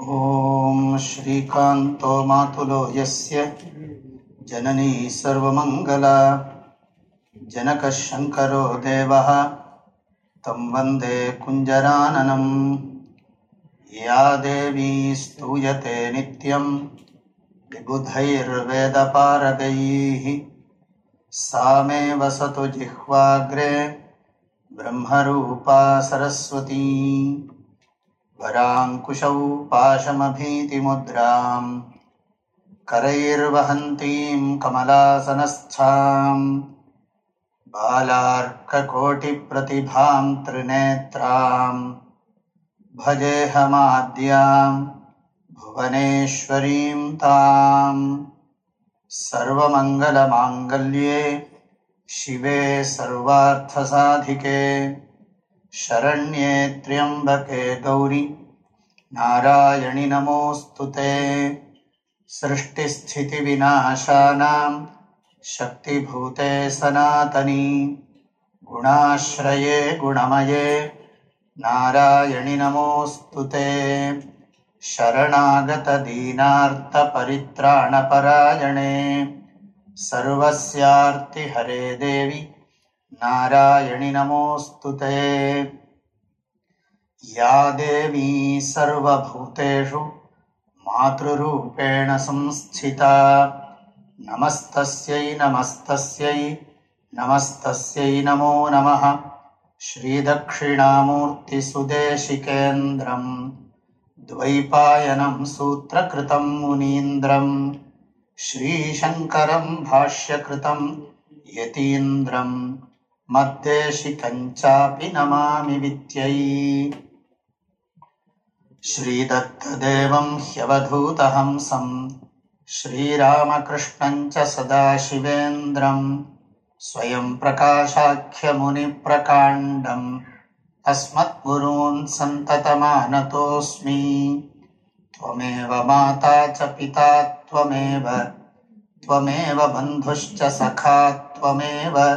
ॐ श्रीकान्तो मातुलो यस्य जननी सर्वमङ्गला जनकः शङ्करो देवः तं वन्दे कुञ्जराननम्। या देवी स्तूयते नित्यं विबुधैर्वेदपारगैः। सा मे वसतु जिह्वाग्रे ब्रह्मरूपा सरस्वती वराङ्कुशौ पाशमभीतिमुद्राम् करैर्वहन्तीं कमलासनस्थाम् बालार्ककोटिप्रतिभां त्रिनेत्राम् भजेऽहमाद्याम् भुवनेश्वरीं ताम्। सर्वमङ्गलमाङ्गल्ये शिवे सर्वार्थसाधिके शरण्ये त्र्यम्बके गौरि। नारायणि नमोऽस्तु ते। सृष्टिस्थितिविनाशानां शक्तिभूते सनातनी। गुणाश्रये गुणमये। नारायणि नमोऽस्तु ते। शरणागतदीनार्तपरित्राणपरायणे सर्वस्यार्तिहरे देवि नारायणि नमोऽस्तु ते। या देवी सर्वभूतेषु मातृरूपेण संस्थिता। नमस्तस्यै नमस्तस्यै नमस्तस्यै नमो नमः। श्रीदक्षिणामूर्तिसुदेशिकेन्द्रम् द्वैपायनं सूत्रकृतं मुनीन्द्रम् श्रीशङ्करं भाष्यकृतं यतीन्द्रम् मद्देशिकञ्चापि नमामि विद्यै। श्रीदत्तदेवं ह्यवधूतहंसं श्रीरामकृष्णञ्च सदाशिवेन्द्रम् स्वयं प्रकाशाख्यमुनिप्रकाण्डम् अस्मद्गुरून् सन्ततमानतोऽस्मि। त्वमेव माता च पिता त्वमेव त्वमेव बन्धुश्च सखा त्वमेव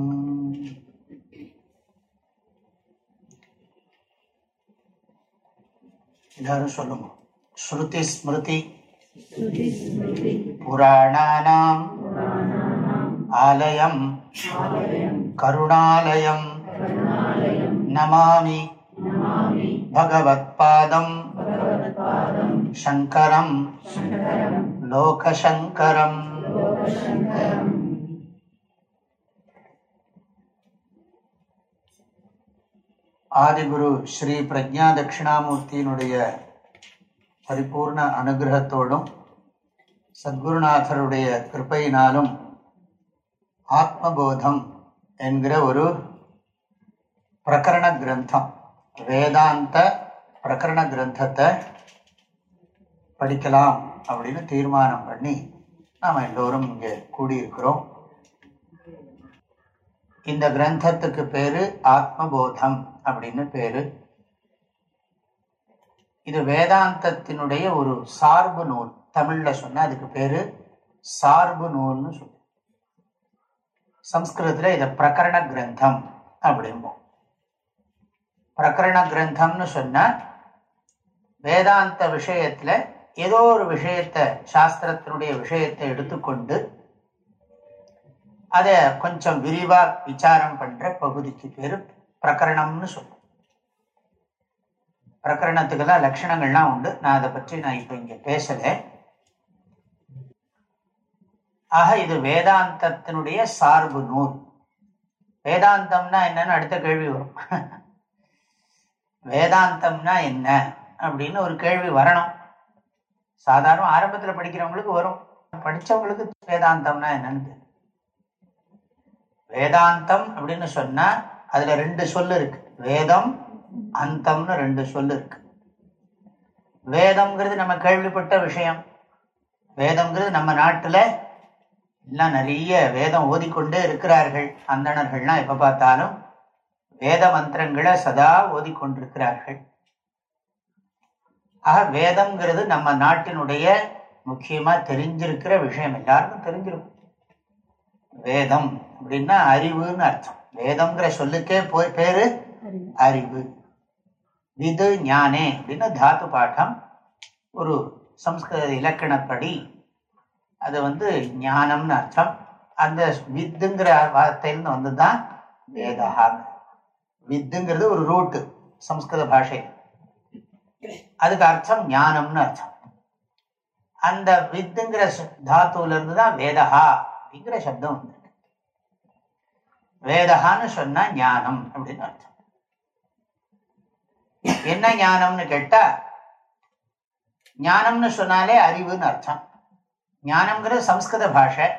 எல்லாரும் சொல்லுங்க ஸ்ருதி ஸ்மிருதி புராணானாம் ஆலயம் கருணாலயம் நமாமி பகவத்பாதம் சங்கரம் லோகசங்கரம் ஆதிகுரு ஸ்ரீ பிரஜா தட்சிணாமூர்த்தியினுடைய பரிபூர்ண அனுகிரகத்தோடும் சத்குருநாதருடைய கிருப்பையினாலும் ஆத்மபோதம் என்கிற ஒரு பிரகரண கிரந்தம் வேதாந்த பிரகரண கிரந்தத்தை படிக்கலாம் அப்படின்னு தீர்மானம் பண்ணி நாம் எல்லோரும் இங்கே கூடியிருக்கிறோம். இந்த கிரந்தத்துக்கு பேரு ஆத்மபோதம் அப்படின்னு பேரு. இது வேதாந்தத்தினுடைய ஒரு சார்பு நூல். தமிழ்ல சொன்னா அதுக்கு பேரு சார்பு நூல்னு சொல்லு. சம்ஸ்கிருதத்துல இத பிரகரண கிரந்தம் அப்படிம்போம். பிரகரண கிரந்தம்னு சொன்னா வேதாந்த விஷயத்துல ஏதோ ஒரு விஷயத்தை சாஸ்திரத்தினுடைய விஷயத்தை எடுத்துக்கொண்டு அதை கொஞ்சம் விரிவா விசாரம் பண்ற பகுதிக்கு பேரு பிரகரணம்னு சொல்லுவோம் தான் லட்சணங்கள்லாம் உண்டு. நான் அதை பற்றி நான் இப்ப இங்க பேசல. ஆக இது வேதாந்தத்தினுடைய சார்பு நூல். வேதாந்தம்னா என்னன்னு அடுத்த கேள்வி வரும். வேதாந்தம்னா என்ன அப்படின்னு ஒரு கேள்வி வரணும். சாதாரண ஆரம்பத்துல படிக்கிறவங்களுக்கு வரும். படிச்சவங்களுக்கு வேதாந்தம்னா என்னன்னு வேதாந்தம் அப்படின்னு சொன்னா அதுல ரெண்டு சொல்லு இருக்கு. வேதம் அந்தம்னு ரெண்டு சொல்லு இருக்கு. வேதம்ங்கிறது நம்ம கேள்விப்பட்ட விஷயம். வேதம்ங்கிறது நம்ம நாட்டுல எல்லாம் நிறைய வேதம் ஓதிக்கொண்டே இருக்கிறார்கள். அந்தணர்கள்லாம் எப்ப பார்த்தாலும் வேத மந்திரங்களை சதா ஓதிக்கொண்டிருக்கிறார்கள். ஆக வேதம்ங்கிறது நம்ம நாட்டினுடைய முக்கியமா தெரிஞ்சிருக்கிற விஷயம். எல்லாருக்கும் தெரிஞ்சிருக்கும். வேதம். அப்படின்னா அறிவுன்னு அர்த்தம். வேதம்ங்கிற சொல்லுக்கே போய் பேரு அறிவு. விது ஞானே அப்படின்னு தாத்து பாடம் ஒரு சம்ஸ்கிருத இலக்கணப்படி அது வந்து ஞானம்னு அர்த்தம். அந்த வித்துங்கிற வார்த்தையிலிருந்து வந்துதான் வேதா வித்துங்கிறது ஒரு ரூட்டு சம்ஸ்கிருத பாஷை. அதுக்கு அர்த்தம் ஞானம்னு அர்த்தம். அந்த வித்துங்கிற தாத்துல இருந்து தான் வேதஹா அப்படிங்கிற சப்தம் வந்திருக்கு வேதகான்னு சொன்னா ஞானம் அப்படின்னு அர்த்தம். என்ன ஞானம்னு கேட்டா ஞானம்னு சொன்னாலே அறிவுன்னு அர்த்தம். ஞானம்ங்கிறது சம்ஸ்கிருத பாஷை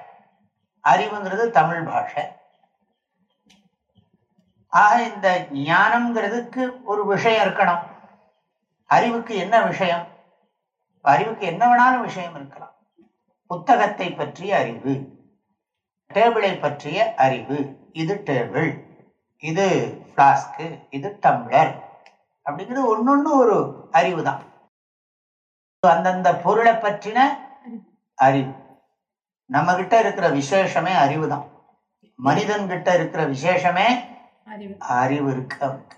அறிவுங்கிறது தமிழ் பாஷை. ஆக இந்த ஞானம்ங்கிறதுக்கு ஒரு விஷயம் இருக்கணும். அறிவுக்கு என்ன விஷயம்? அறிவுக்கு என்ன வேணாலும் விஷயம் இருக்கலாம். புத்தகத்தை பற்றிய அறிவு. டேபிளை பற்றிய அறிவு. இது டேபிள் இது பிளாஸ்க்கு இது டம்ளர் அப்படிங்கிறது ஒன்னொன்னு ஒரு அறிவு தான் அந்தந்த பொருளை பற்றின அறிவு. நம்ம கிட்ட இருக்கிற விசேஷமே அறிவு தான் மனிதன் கிட்ட இருக்கிற விசேஷமே அறிவு இருக்கு அவனுக்கு.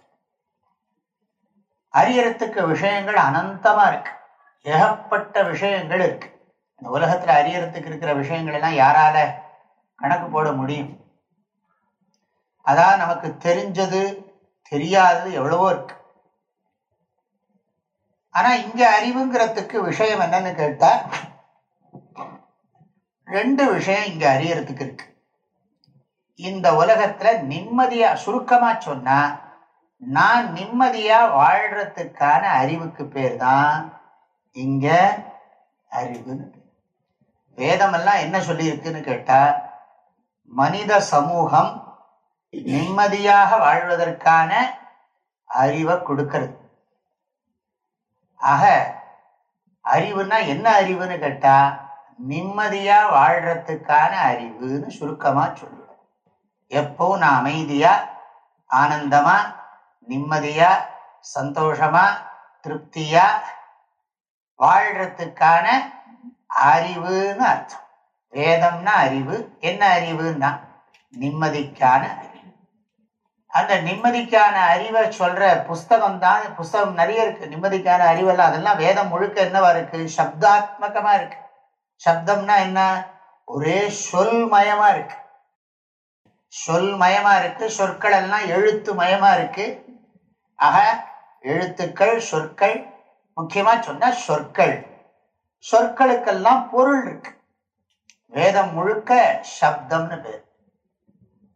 அறியறதுக்கு விஷயங்கள் அனந்தமா இருக்கு. ஏகப்பட்ட விஷயங்கள் இருக்கு. இந்த உலகத்துல அறியறதுக்கு இருக்கிற விஷயங்கள் எல்லாம் யாரால கணக்கு போட முடியும். அதான் நமக்கு தெரிஞ்சது தெரியாதது எவ்வளவோ இருக்கு. ஆனா இங்க அறிவுங்கிறதுக்கு விஷயம் என்னன்னு கேட்டா ரெண்டு விஷயம் இங்க அறியறதுக்கு இருக்கு. இந்த உலகத்துல நிம்மதியா சுருக்கமா சொன்னா நான் நிம்மதியா வாழ்றதுக்கான அறிவுக்கு பேர் தான் இங்க அறிவுன்னு வேதமெல்லாம் என்ன சொல்லி இருக்குன்னு கேட்டா மனித சமூகம் நிம்மதியாக வாழ்வதற்கான அறிவை கொடுக்கிறது. ஆக அறிவுன்னா என்ன அறிவுன்னு கேட்டா நிம்மதியா வாழ்றதுக்கான அறிவுன்னு சுருக்கமா சொல்லுவேன் எப்போ நான் அமைதியா ஆனந்தமா நிம்மதியா சந்தோஷமா திருப்தியா வாழ்றதுக்கான அறிவுன்னு அர்த்தம். வேதம்னா அறிவு. என்ன அறிவுன்னா நிம்மதிக்கான அறிவு. அந்த நிம்மதிக்கான அறிவை சொல்ற புஸ்தகம் தான் புஸ்தகம் நிறைய இருக்கு. நிம்மதிக்கான அறிவெல்லாம். அதெல்லாம் வேதம் முழுக்க என்னவா இருக்கு? சப்தாத்மகமா இருக்கு. சப்தம்னா என்ன? ஒரே சொல் மயமா இருக்கு. சொல் மயமா இருக்கு. சொற்கள் எல்லாம் எழுத்து மயமா இருக்கு. ஆக எழுத்துக்கள் சொற்கள் முக்கியமா சொன்னா சொற்கள். சொற்களுக்கெல்லாம் பொருள் இருக்கு. வேதம் முழுக்க சப்தம்னு பேர்.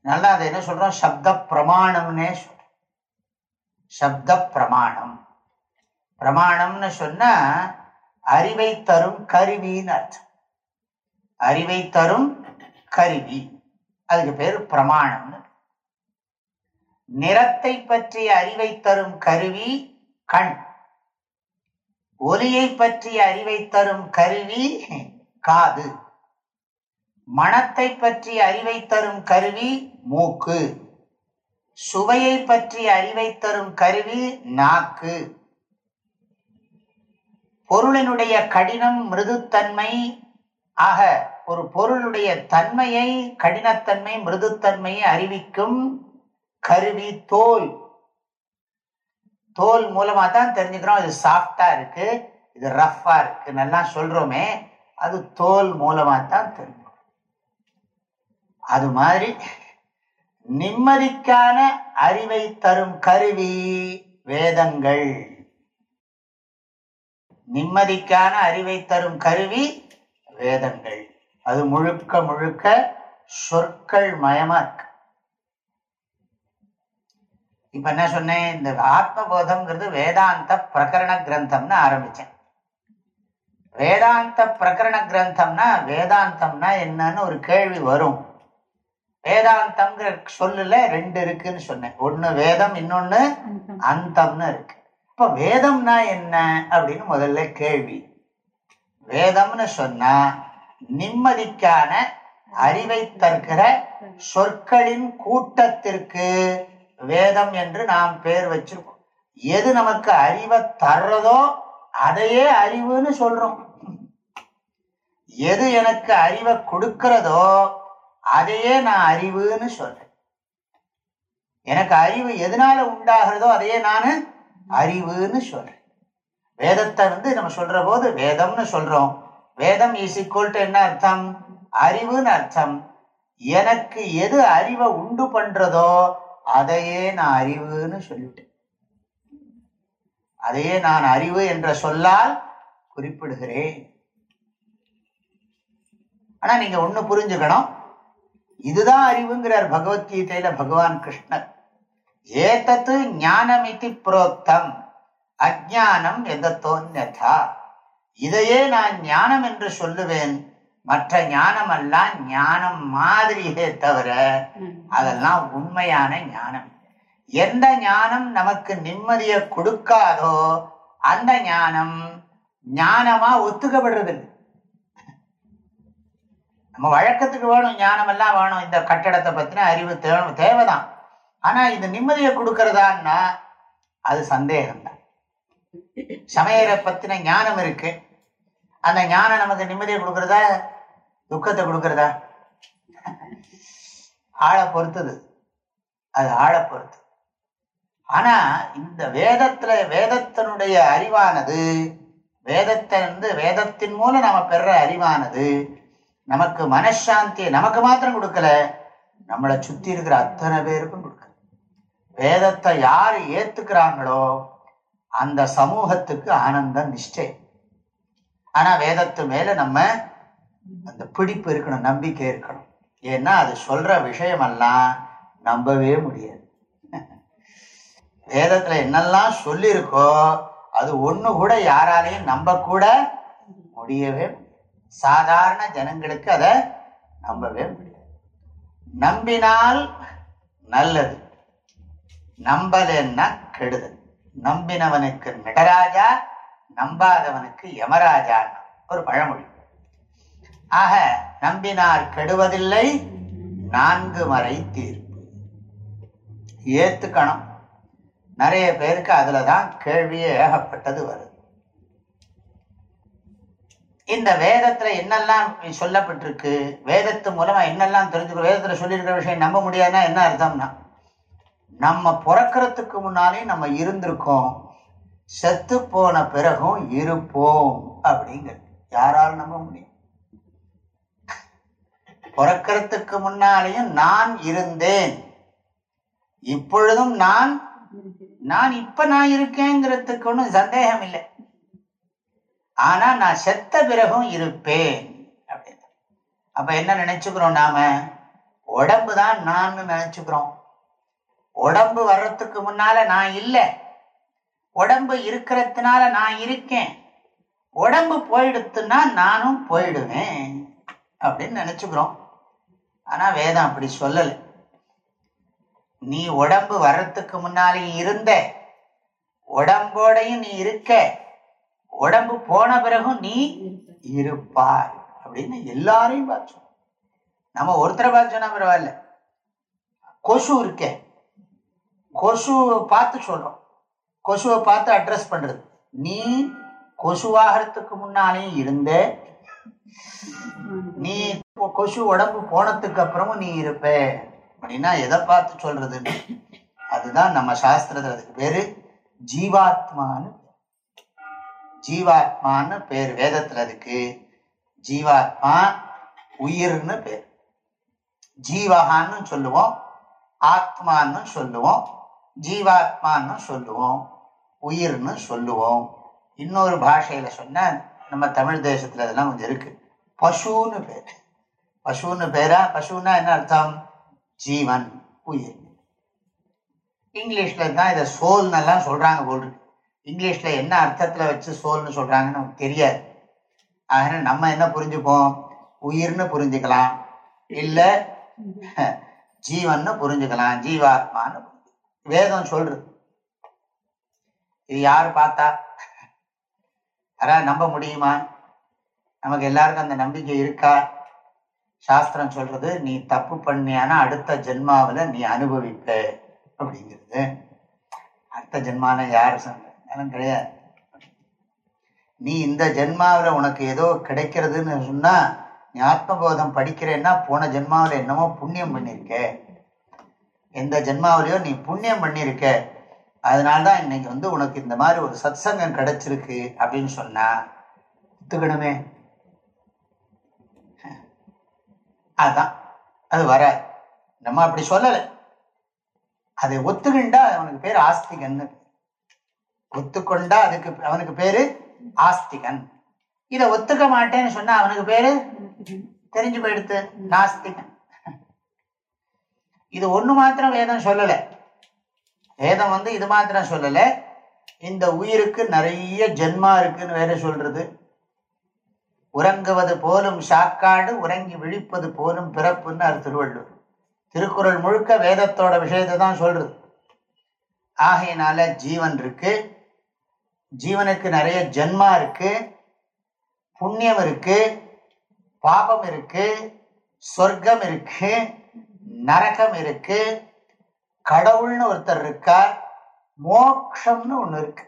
நல்லா அதை என்ன சொல்றோம்? சப்த பிரமாணம்னே சொல்றோம். சப்த பிரமாணம் பிரமாணம்னு சொன்னா அறிவை தரும் கருவின்னு அர்த்தம். அறிவை தரும் கருவி. அதுக்கு பேரு பிரமாணம்னு. நிறத்தை பற்றிய அறிவை தரும் கருவி கண். ஒலியை பற்றிய அறிவை தரும் கருவி காது. மனத்தை பற்றி அறிவை தரும் கருவி மூக்கு. சுவையை பற்றி அறிவை தரும் கருவி நாக்கு. பொருளினுடைய கடினம் மிருதுத்தன்மை. ஆக ஒரு பொருளுடைய தன்மையை கடினத்தன்மை மிருதுத்தன்மையை அறிவிக்கும் கருவி தோல். தோல் மூலமா தான் தெரிஞ்சுக்கிறோம் இது சாஃப்டா இருக்கு இது ரஃபா இருக்கு நல்லா சொல்றோமே அது தோல் மூலமா தான் தெரியும். அது மாதிரி நிம்மதிக்கான அறிவை தரும் கருவி வேதங்கள். நிம்மதிக்கான அறிவை தரும் கருவி வேதங்கள். அது முழுக்க முழுக்க சொற்கள் மயமா இருக்கு. இப்ப என்ன சொன்னேன்? இந்த ஆத்மபோதம்ங்கிறது வேதாந்த பிரகரண கிரந்தம்னு ஆரம்பிச்சேன். வேதாந்த பிரகரண கிரந்தம்னா வேதாந்தம்னா என்னன்னு ஒரு கேள்வி வரும். வேதாந்தம்ங்கிற சொல்லுல ரெண்டு இருக்குன்னு சொன்னேன். ஒண்ணு வேதம் இன்னொன்னு அந்தம்னு இருக்கு. இப்ப வேதம்னா என்ன அப்படின்னு முதல்ல கேள்வி. வேதம்னு சொன்னா நிம்மதிக்கான அறிவை தருகிற சொற்களின் கூட்டத்திற்கு வேதம் என்று நாம் பேர் வச்சிருக்கோம். எது நமக்கு அறிவை தர்றதோ அதையே அறிவுன்னு சொல்றோம். எது எனக்கு அறிவை கொடுக்கிறதோ அதையே நான் அறிவுன்னு சொல்றேன். எனக்கு அறிவு எதனால உண்டாகிறதோ அதையே நான் அறிவுன்னு சொல்றேன். வேதத்தை வந்து நம்ம சொல்ற போது வேதம்னு சொல்றோம். வேதம் இஸ் ஈக்குவல் டு என்ன அர்த்தம்? அறிவுன்னு அர்த்தம். எனக்கு எது அறிவை உண்டு பண்றதோ அதையே நான் அறிவுன்னு சொல்லிட்டேன். அதையே நான் அறிவு என்ற சொல்லால் குறிப்பிடுகிறேன். ஆனா நீங்க ஒண்ணு புரிஞ்சுக்கணும். இதுதான் அறிவுங்கிறார் பகவத்கீதையில பகவான் கிருஷ்ணர். ஏதத்து ஞானமிதி புரோக்தம் அஜானம் எதத்தோன்யதா இதையே நான் ஞானம் என்று சொல்லுவேன். மற்ற ஞானம் எல்லாம் ஞானம் மாதிரியே தவிர அதெல்லாம் உண்மையான ஞானம். எந்த ஞானம் நமக்கு நிம்மதியை கொடுக்காதோ அந்த ஞானம் ஞானமா ஒத்துக்கப்படுறது நம்ம வழக்கத்துக்கு வேணும் ஞானம் எல்லாம் வேணும். இந்த கட்டடத்தை பத்தின அறிவு தேவை தேவைதான். ஆனா இது நிம்மதியை கொடுக்கறதான்னா அது சந்தேகம்தான். சமையலை பத்தின ஞானம் இருக்கு. அந்த ஞானம் நமக்கு நிம்மதியை கொடுக்கறதா துக்கத்தை கொடுக்கறதா? ஆளை பொறுத்தது. அது ஆளை பொறுத்து. ஆனா இந்த வேதத்துல வேதத்தினுடைய அறிவானது வேதத்தை வந்து வேதத்தின் மூலம் நம்ம பெற அறிவானது நமக்கு மனசாந்தியை நமக்கு மாத்திரம் கொடுக்கல நம்மளை சுத்தி இருக்கிற அத்தனை பேருக்கும் கொடுக்கல. வேதத்தை யாரு ஏத்துக்கிறாங்களோ அந்த சமூகத்துக்கு ஆனந்தம் நிச்சயம் ஆனா வேதத்து மேல நம்ம அந்த பிடிப்பு இருக்கணும் நம்பிக்கை இருக்கணும். ஏன்னா அது சொல்ற விஷயமெல்லாம் நம்பவே முடியாது. வேதத்துல என்னெல்லாம் சொல்லியிருக்கோ அது ஒண்ணு கூட யாராலையும் நம்ப கூட முடியவே முடியாது. சாதாரண ஜனங்களுக்கு அதை நம்பவே முடியாது. நம்பினால் நல்லது நம்பலன்னா கெடுதல். நம்பினவனுக்கு நடராஜா நம்பாதவனுக்கு யமராஜா ஒரு பழமொழி. ஆக நம்பினார் கெடுவதில்லை நான்கு மறை தீர்ப்பு. ஏத்துக்கணும். நிறைய பேருக்கு அதுலதான் கேள்வியே ஏகப்பட்டது வருது. இந்த வேதத்துல என்னெல்லாம் சொல்லப்பட்டிருக்கு வேதத்து மூலமா என்னெல்லாம் தெரிஞ்சுக்கிறோம் வேதத்துல சொல்லியிருக்கிற விஷயம் நம்ப முடியாதுன்னா என்ன அர்த்தம்னா நம்ம பிறக்கிறதுக்கு முன்னாலே நம்ம இருந்திருக்கோம் செத்து போன பிறகும் இருப்போம் அப்படிங்கிறது. யாரால் நம்ப முடியும்? பிறக்கிறதுக்கு முன்னாலேயும் நான் இருந்தேன். இப்பொழுதும் நான் நான் இப்ப நான் இருக்கேங்கிறதுக்கு ஒன்றும் சந்தேகம் இல்லை ஆனா நான் செத்த பிறகும் இருப்பேன் அப்படின்னு. அப்ப என்ன நினைச்சுக்கிறோம் நாம? உடம்பு தான் நான் நினைச்சுக்கிறோம். உடம்பு வர்றதுக்கு முன்னால நான் இல்லை. உடம்பு இருக்கிறதுனால நான் இருக்கேன். உடம்பு போயிடுத்துன்னா நானும் போயிடுவேன் அப்படின்னு நினைச்சுக்கிறோம். ஆனா வேதம் அப்படி சொல்லலை. நீ உடம்பு வர்றதுக்கு முன்னாலே இருந்த. உடம்போடையும் நீ இருக்க. உடம்பு போன பிறகும் நீ இருப்பாய். அப்படின்னு எல்லாரையும் பார்த்தோம் நம்ம ஒருத்தரை பார்த்து சொன்னா பரவாயில்ல. கொசு இருக்க. கொசு பார்த்து சொல்றோம். கொசுவை பார்த்து அட்ரஸ் பண்றது. நீ கொசுவாகிறதுக்கு முன்னாலேயும் இருந்த. நீ கொசு உடம்பு போனதுக்கு அப்புறமும் நீ இருப்ப. அப்படின்னா எதை பார்த்து சொல்றதுன்னு? அதுதான் நம்ம சாஸ்திரத்துல அதுக்கு பேரு ஜீவாத்மான்னு ஜீவாத்மான்னு பேர் வேதத்துல அதுக்கு. ஜீவாத்மா உயிர்னு பேர். ஜீவகான்னு சொல்லுவோம். ஆத்மான்னு சொல்லுவோம். ஜீவாத்மான்னு சொல்லுவோம். உயிர்னு சொல்லுவோம். இன்னொரு பாஷையில சொன்னா நம்ம தமிழ் தேசத்துல அதெல்லாம் கொஞ்சம் இருக்கு. பசுன்னு பேர். பசுன்னு பேரா பசுன்னா என்ன அர்த்தம்? ஜீவன் உயிர். இங்கிலீஷ்ல தான் இதை சோல்னெல்லாம் சொல்றாங்க போல் இருக்கு. இங்கிலீஷ்ல என்ன அர்த்தத்துல வச்சு சோல்னு சொல்றாங்கன்னு நமக்கு தெரியாது. அதனால நம்ம என்ன புரிஞ்சுப்போம்? உயிர்னு புரிஞ்சுக்கலாம். இல்ல ஜீவன்னு புரிஞ்சுக்கலாம். ஜீவாத்மான்னு வேதம் சொல்றது. இது யாரு பார்த்தா? யாராவது நம்ப முடியுமா? நமக்கு எல்லாருக்கும் அந்த நம்பிக்கை இருக்கா? சாஸ்திரம் சொல்றது நீ தப்பு பண்ணியானா அடுத்த ஜென்மாவுல நீ அனுபவிப்ப அப்படிங்கிறது. அடுத்த ஜென்மான யாரு சொன்னாலும் கிடையாது. நீ இந்த ஜென்மாவில் உனக்கு ஏதோ கிடைக்கிறதுன்னு சொன்னால் நீ ஆத்மபோதம் படிக்கிறேன்னா போன ஜென்மாவில் என்னமோ புண்ணியம் பண்ணியிருக்க. எந்த ஜென்மாவிலையோ நீ புண்ணியம் பண்ணியிருக்க. அதனால்தான் இன்னைக்கு வந்து உனக்கு இந்த மாதிரி ஒரு சத் சங்கம் கிடைச்சிருக்கு அப்படின்னு சொன்னா ஒத்துக்கணுமே. அதுதான் அது வராது. நம்ம அப்படி சொல்லலை. அதை ஒத்துக்கிண்டா அவனுக்கு பேர் ஆஸ்திகன்னு. ஒத்துக்கொண்டா அதுக்கு அவனுக்கு பேரு ஆஸ்திகன். இத ஒத்துக்க மாட்டேன்னு சொன்னா அவனுக்கு பேரு? தெரிஞ்சு போயிடுத்து நாஸ்திகன். இது ஒண்ணு மாத்திரம் வேதம் சொல்லல. வேதம் வந்து இது மாத்திரம் சொல்லல. இந்த உயிருக்கு நிறைய ஜென்மா இருக்குன்னு வேற சொல்றது. உறங்குவது போலும் சாக்காடு உறங்கி விழிப்பது போலும் பிறப்புன்னு திருவள்ளுவர். திருக்குறள் முழுக்க வேதத்தோட விஷயத்தை தான் சொல்றது. ஆகையினால ஜீவன் இருக்கு. ஜீவனுக்கு நிறைய ஜென்மா இருக்கு புண்ணியம் இருக்கு பாபம் இருக்கு சொர்க்கம் இருக்கு நரகம் இருக்கு கடவுள்னு ஒருத்தர் இருக்கார் மோக்ஷம்னு ஒண்ணு இருக்கு.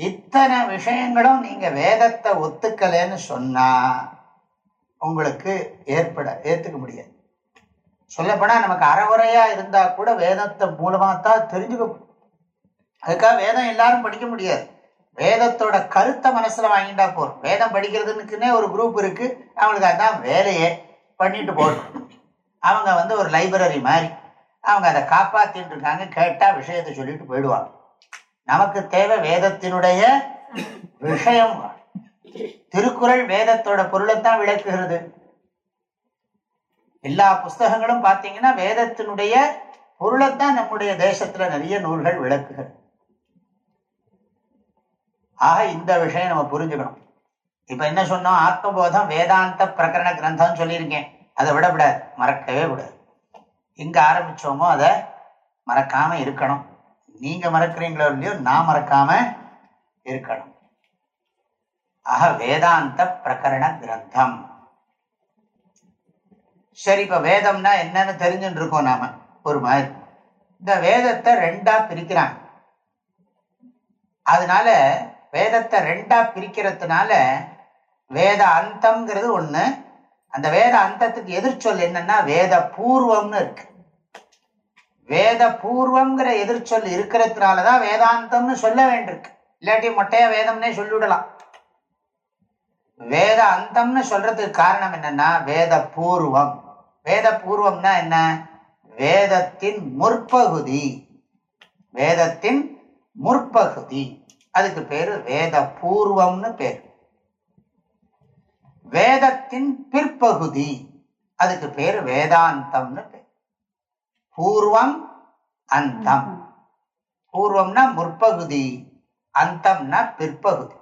இத்தனை விஷயங்களும் நீங்க வேதத்தை ஒத்துக்கலன்னு சொன்னா உங்களுக்கு ஏற்பட ஏத்துக்க முடியாது. சொல்லப்போனா நமக்கு அறவுரையா இருந்தா கூட வேதத்தை மூலமா தான் தெரிஞ்சுக்க அதுக்காக வேதம் எல்லாரும் படிக்க முடியாது. வேதத்தோட கருத்தை மனசுல வாங்கிட்டா போறோம் வேதம் படிக்கிறதுக்குன்னே ஒரு குரூப் இருக்கு. அவங்களுக்கு அதான் வேலையே பண்ணிட்டு போகணும். அவங்க வந்து ஒரு லைப்ரரி மாதிரி. அவங்க அதை காப்பாத்திட்டு இருக்காங்க. கேட்டா விஷயத்தை சொல்லிட்டு போயிடுவாங்க. நமக்கு தேவை வேதத்தினுடைய விஷயம். திருக்குறள் வேதத்தோட பொருளைத்தான் விளக்குகிறது. எல்லா புஸ்தகங்களும் பார்த்தீங்கன்னா வேதத்தினுடைய பொருளைத்தான் நம்முடைய தேசத்துல நிறைய நூல்கள் விளக்குகிறது. ஆக இந்த விஷயம் நம்ம புரிஞ்சுக்கணும். இப்ப என்ன சொன்னோம்? ஆத்மபோதம் வேதாந்த பிரகரண கிரந்தம் சொல்லியிருக்கேன். அதை விடக்கூடாது. மறக்கவே கூடாது. எங்க ஆரம்பிச்சோமோ அதை மறக்காம இருக்கணும். நீங்க மறக்கிறீங்களோ இல்லையோ நான் மறக்காம இருக்கணும். ஆக வேதாந்த பிரகரண கிரந்தம். சரி இப்ப வேதம்னா என்னன்னு தெரிஞ்சுட்டு இருக்கோம் நாம. ஒரு மாதிரி. இந்த வேதத்தை ரெண்டா பிரிக்கிறாங்க. அதனால வேதத்தை ரெண்டா பிரிக்கிறதுனால வேத அந்தம்ங்கிறது ஒண்ணு. அந்த வேத அந்தத்துக்கு எதிர்ச்சொல் என்னன்னா வேத பூர்வம்னு இருக்கு. வேத பூர்வம்ங்கிற எதிர்ச்சொல் இருக்கிறதுனாலதான் வேதாந்தம்னு சொல்ல வேண்டியிருக்கு. இல்லாட்டி மொட்டையா வேதம்னே சொல்லிவிடலாம். வேத அந்தம்னு சொல்றதுக்கு காரணம் என்னன்னா வேத பூர்வம் வேத பூர்வம்னா என்ன? வேதத்தின் முற்பகுதி. வேதத்தின் முற்பகுதி. அதுக்கு பேரு வேத பூர்வம்னு பேர். வேதத்தின் பிற்பகுதி அதுக்கு பேரு வேதாந்தம்னு பேர். பூர்வம் அந்தம். பூர்வம்னா முற்பகுதி அந்தம்னா பிற்பகுதி.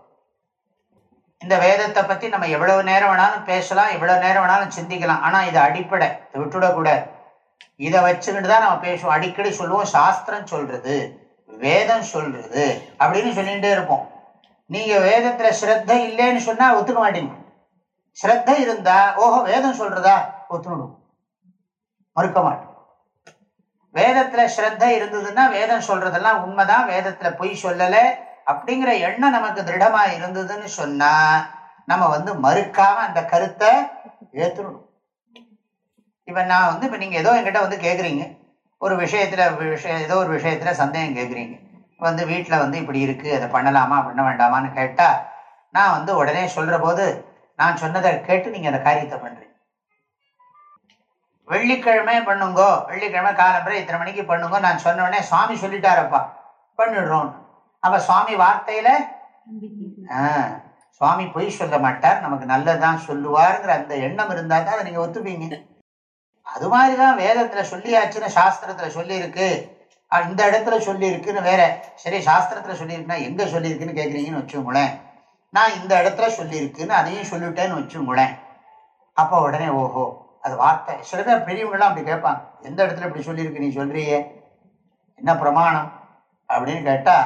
இந்த வேதத்தை பத்தி நம்ம எவ்வளவு நேரம் வேணாலும் பேசலாம் எவ்வளவு நேரம் வேணாலும் சிந்திக்கலாம். ஆனா இது அடிப்படை விட்டுடக்கூடாது. இதை வச்சுக்கிட்டு தான் நம்ம பேசுவோம். அடிக்கடி சொல்லுவோம் சாஸ்திரம் சொல்றது. வேதம் சொல்றது அப்படின்னு சொல்லிகிட்டே இருப்போம். நீங்க வேதத்துல ஸ்ரத்த இல்லைன்னு சொன்னா ஒத்துக்க மாட்டீங்க. ஸ்ரத்த இருந்தா ஓஹோ வேதம் சொல்றதா? ஒத்துணும் மறுக்க மாட்டோம். வேதத்துல ஸ்ரத்த இருந்ததுன்னா வேதம் சொல்றதெல்லாம் உண்மைதான். வேதத்துல பொய் சொல்லல. அப்படிங்கிற எண்ணம் நமக்கு திருடமா இருந்ததுன்னு சொன்னா நம்ம வந்து மறுக்காம அந்த கருத்தை ஏத்துடணும் இப்ப நான் வந்து இப்ப நீங்க ஏதோ என்கிட்ட வந்து கேக்குறீங்க. ஒரு விஷயத்துல விஷயம் ஏதோ ஒரு விஷயத்துல சந்தேகம் கேட்குறீங்க வந்து வீட்டில் வந்து இப்படி இருக்கு அதை பண்ணலாமா பண்ண வேண்டாமான்னு கேட்டா நான் வந்து உடனே சொல்ற போது நான் சொன்னதை கேட்டு நீங்க அந்த காரியத்தை பண்றீங்க. வெள்ளிக்கிழமை பண்ணுங்கோ வெள்ளிக்கிழமை காலம்பரை இத்தனை மணிக்கு பண்ணுங்க நான் சொன்ன உடனே சுவாமி சொல்லிட்டாரப்பா பண்ணிடுறோம் அப்ப சுவாமி வார்த்தையில ஆஹ் சுவாமி பொய் சொல்ல மாட்டார் நமக்கு நல்லதுதான் சொல்லுவாருங்கிற அந்த எண்ணம் இருந்தா தான் அதை நீங்க ஒத்துப்பீங்க. அது மாதிரிதான் வேதத்துல சொல்லியாச்சுன்னு சாஸ்திரத்துல சொல்லியிருக்கு. இந்த இடத்துல சொல்லியிருக்குன்னு வேற சரி சாஸ்திரத்துல சொல்லியிருக்குன்னா எங்க சொல்லியிருக்குன்னு கேக்குறீங்கன்னு வச்சுங்களேன் நான் இந்த இடத்துல சொல்லியிருக்குன்னு அதையும் சொல்லிட்டேன்னு வச்சுங்களேன் அப்போ உடனே ஓஹோ அது வார்த்தை. சில பேர் பெரியவங்களாம் அப்படி கேட்பாங்க. எந்த இடத்துல இப்படி சொல்லியிருக்கு நீ சொல்றியே? என்ன பிரமாணம்? அப்படின்னு கேட்டா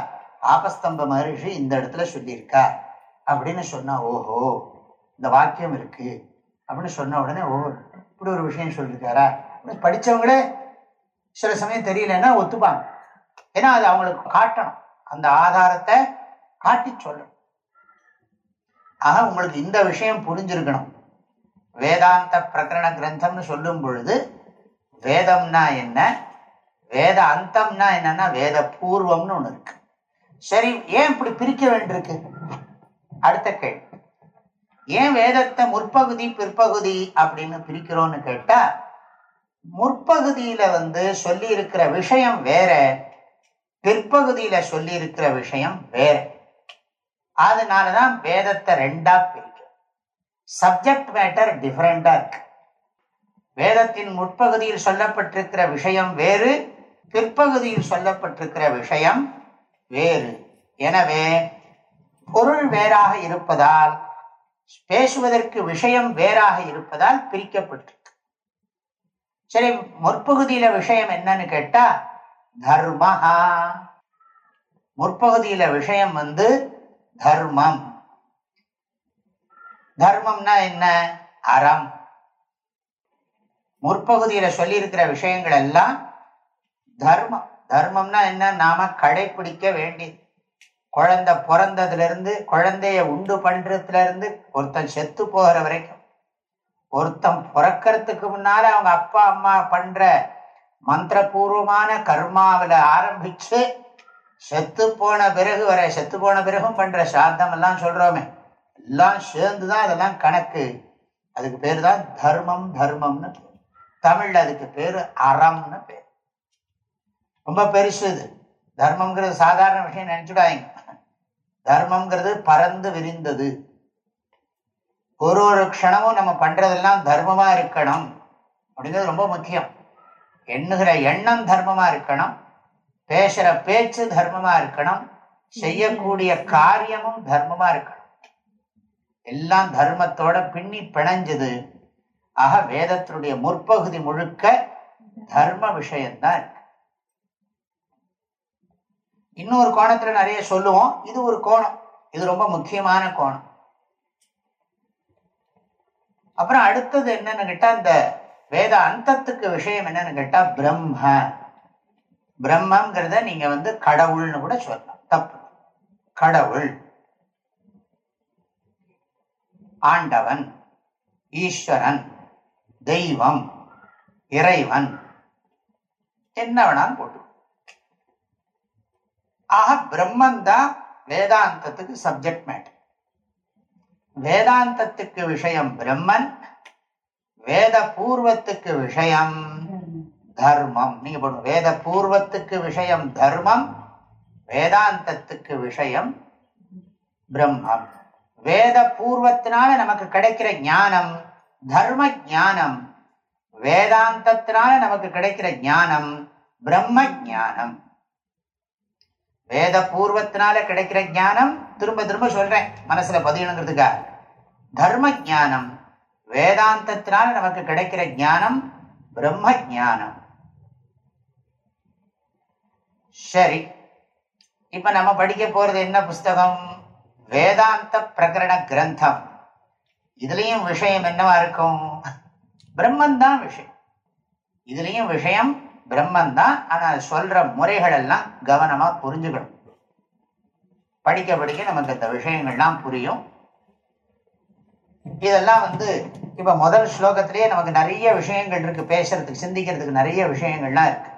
ஆபஸ்தம்ப மகரிஷி இந்த இடத்துல சொல்லியிருக்கா அப்படின்னு சொன்னா ஓஹோ இந்த வாக்கியம் இருக்கு. அப்படின்னு சொன்ன உடனே ஓ இப்படி ஒரு விஷயம் சொல்லியிருக்காரா படித்தவங்களே படிச்சவங்களே சில சமயம் தெரியலன்னா ஒத்துப்பாங்க. ஏன்னா அது அவங்களுக்கு காட்டணும். அந்த ஆதாரத்தை காட்டி சொல்லணும். ஆக உங்களுக்கு இந்த விஷயம் புரிஞ்சிருக்கணும். வேதாந்த பிரகரண கிரந்தம்னு சொல்லும் பொழுது வேதம்னா என்ன? வேத அந்தம்னா என்னன்னா வேத பூர்வம்னு ஒன்று இருக்கு. சரி ஏன் இப்படி பிரிக்க வேண்டியிருக்கு? அடுத்த கேள்வி. ஏன் வேதத்தை முற்பகுதி பிற்பகுதி அப்படின்னு பிரிக்கிறோம்னு கேட்டா முற்பகுதியில வந்து சொல்லி இருக்கிற விஷயம் வேற பிற்பகுதியில சொல்லி இருக்கிற விஷயம் வேற. அதனாலதான் வேதத்தை ரெண்டா பிரிக்கும் சப்ஜெக்ட் மேட்டர் டிஃபரெண்டா இருக்கு. வேதத்தின் முற்பகுதியில் சொல்லப்பட்டிருக்கிற விஷயம் வேறு பிற்பகுதியில் சொல்லப்பட்டிருக்கிற விஷயம் வேறு. எனவே பொருள் வேறாக இருப்பதால் பேசுவதற்கு விஷயம் வேறாக இருப்பதால் பிரிக்கப்பட்டிருக்கு. சரி முற்பகுதியில விஷயம் என்னன்னு கேட்டா தர்மஹா. முற்பகுதியில விஷயம் வந்து தர்மம். தர்மம்னா என்ன? அறம். முற்பகுதியில சொல்லி இருக்கிற விஷயங்கள் எல்லாம் தர்மம். தர்மம்னா என்ன? நாம கடைபிடிக்க வேண்டியது. குழந்தை பிறந்ததுல இருந்து குழந்தைய உண்டு பண்றதுல இருந்து ஒருத்தன் செத்து போகிற வரைக்கும் ஒருத்தன் பிறக்கிறதுக்கு முன்னால அவங்க அப்பா அம்மா பண்ற மந்திரபூர்வமான கர்மாவில ஆரம்பிச்சு செத்து போன பிறகு வர செத்து போன பிறகும் பண்ற சாத்தம் எல்லாம் சொல்றோமே. எல்லாம் சேர்ந்துதான் அதெல்லாம் கணக்கு. அதுக்கு பேரு தான் தர்மம் தர்மம்னு பேர். தமிழ்ல அதுக்கு பேரு அறம்னு பேர். ரொம்ப பெருசு இது. தர்மங்கிறது சாதாரண விஷயம் நினச்சிடாதீங்க. தர்மம்ங்கிறது பறந்து விரிந்தது. ஒரு ஒரு க்ஷணமும் நம்ம பண்றதெல்லாம் தர்மமா இருக்கணும் அப்படிங்கிறது ரொம்ப முக்கியம். எண்ணுகிற எண்ணம் தர்மமா இருக்கணும். பேசுற பேச்சு தர்மமா இருக்கணும். செய்யக்கூடிய காரியமும் தர்மமா இருக்கணும். எல்லாம் தர்மத்தோட பின்னி பிணைஞ்சது. ஆக வேதத்தினுடைய முற்பகுதி முழுக்க தர்ம விஷயம்தான். இன்னொரு கோணத்துல நிறைய சொல்லுவோம். இது ஒரு கோணம். இது ரொம்ப முக்கியமான கோணம். அப்புறம் அடுத்தது என்னன்னு கேட்டா இந்த வேத அந்தத்துக்கு விஷயம் என்னன்னு கேட்டா பிரம்ம. பிரம்மங்கிறத நீங்க வந்து கடவுள்னு கூட சொல்லலாம். தப்பு. கடவுள். ஆண்டவன். ஈஸ்வரன். தெய்வம். இறைவன். என்ன வேணாலும் போட்டு ஆக பிரம்மன் தான் வேதாந்தத்துக்கு சப்ஜெக்ட் மேட்டர் வேதாந்தத்துக்கு விஷயம் பிரம்மன் வேத பூர்வத்துக்கு விஷயம் தர்மம். நீங்க போடுங்க. வேத பூர்வத்துக்கு விஷயம் தர்மம் வேதாந்தத்துக்கு விஷயம் பிரம்மம். வேத பூர்வத்தினால நமக்கு கிடைக்கிற ஞானம் தர்ம ஜானம் வேதாந்தத்தினால நமக்கு கிடைக்கிற ஞானம் பிரம்ம ஜானம் வேத பூர்வத்தினால கிடைக்கிற ஞானம் திரும்ப திரும்ப சொல்றேன். மனசுல பதியணுங்கிறதுக்காக. தர்ம ஞானம் வேதாந்தத்தினால நமக்கு கிடைக்கிற ஞானம் பிரம்ம ஞானம் சரி. இப்ப நம்ம படிக்க போறது என்ன புஸ்தகம்? வேதாந்த பிரகரண கிரந்தம். இதுலயும் விஷயம் என்னவா இருக்கும்? பிரம்மன் தான் விஷயம். இதுலயும் விஷயம் பிரம்மன் தான் ஆனா சொல்ற முறைகள் எல்லாம் கவனமா புரிஞ்சுக்கணும். படிக்க படிக்க நமக்கு இந்த விஷயங்கள்லாம் புரியும். இதெல்லாம் வந்து இப்ப முதல் ஸ்லோகத்திலேயே நமக்கு நிறைய விஷயங்கள் இருக்கு. பேசுறதுக்கு சிந்திக்கிறதுக்கு நிறைய விஷயங்கள்லாம் இருக்கு.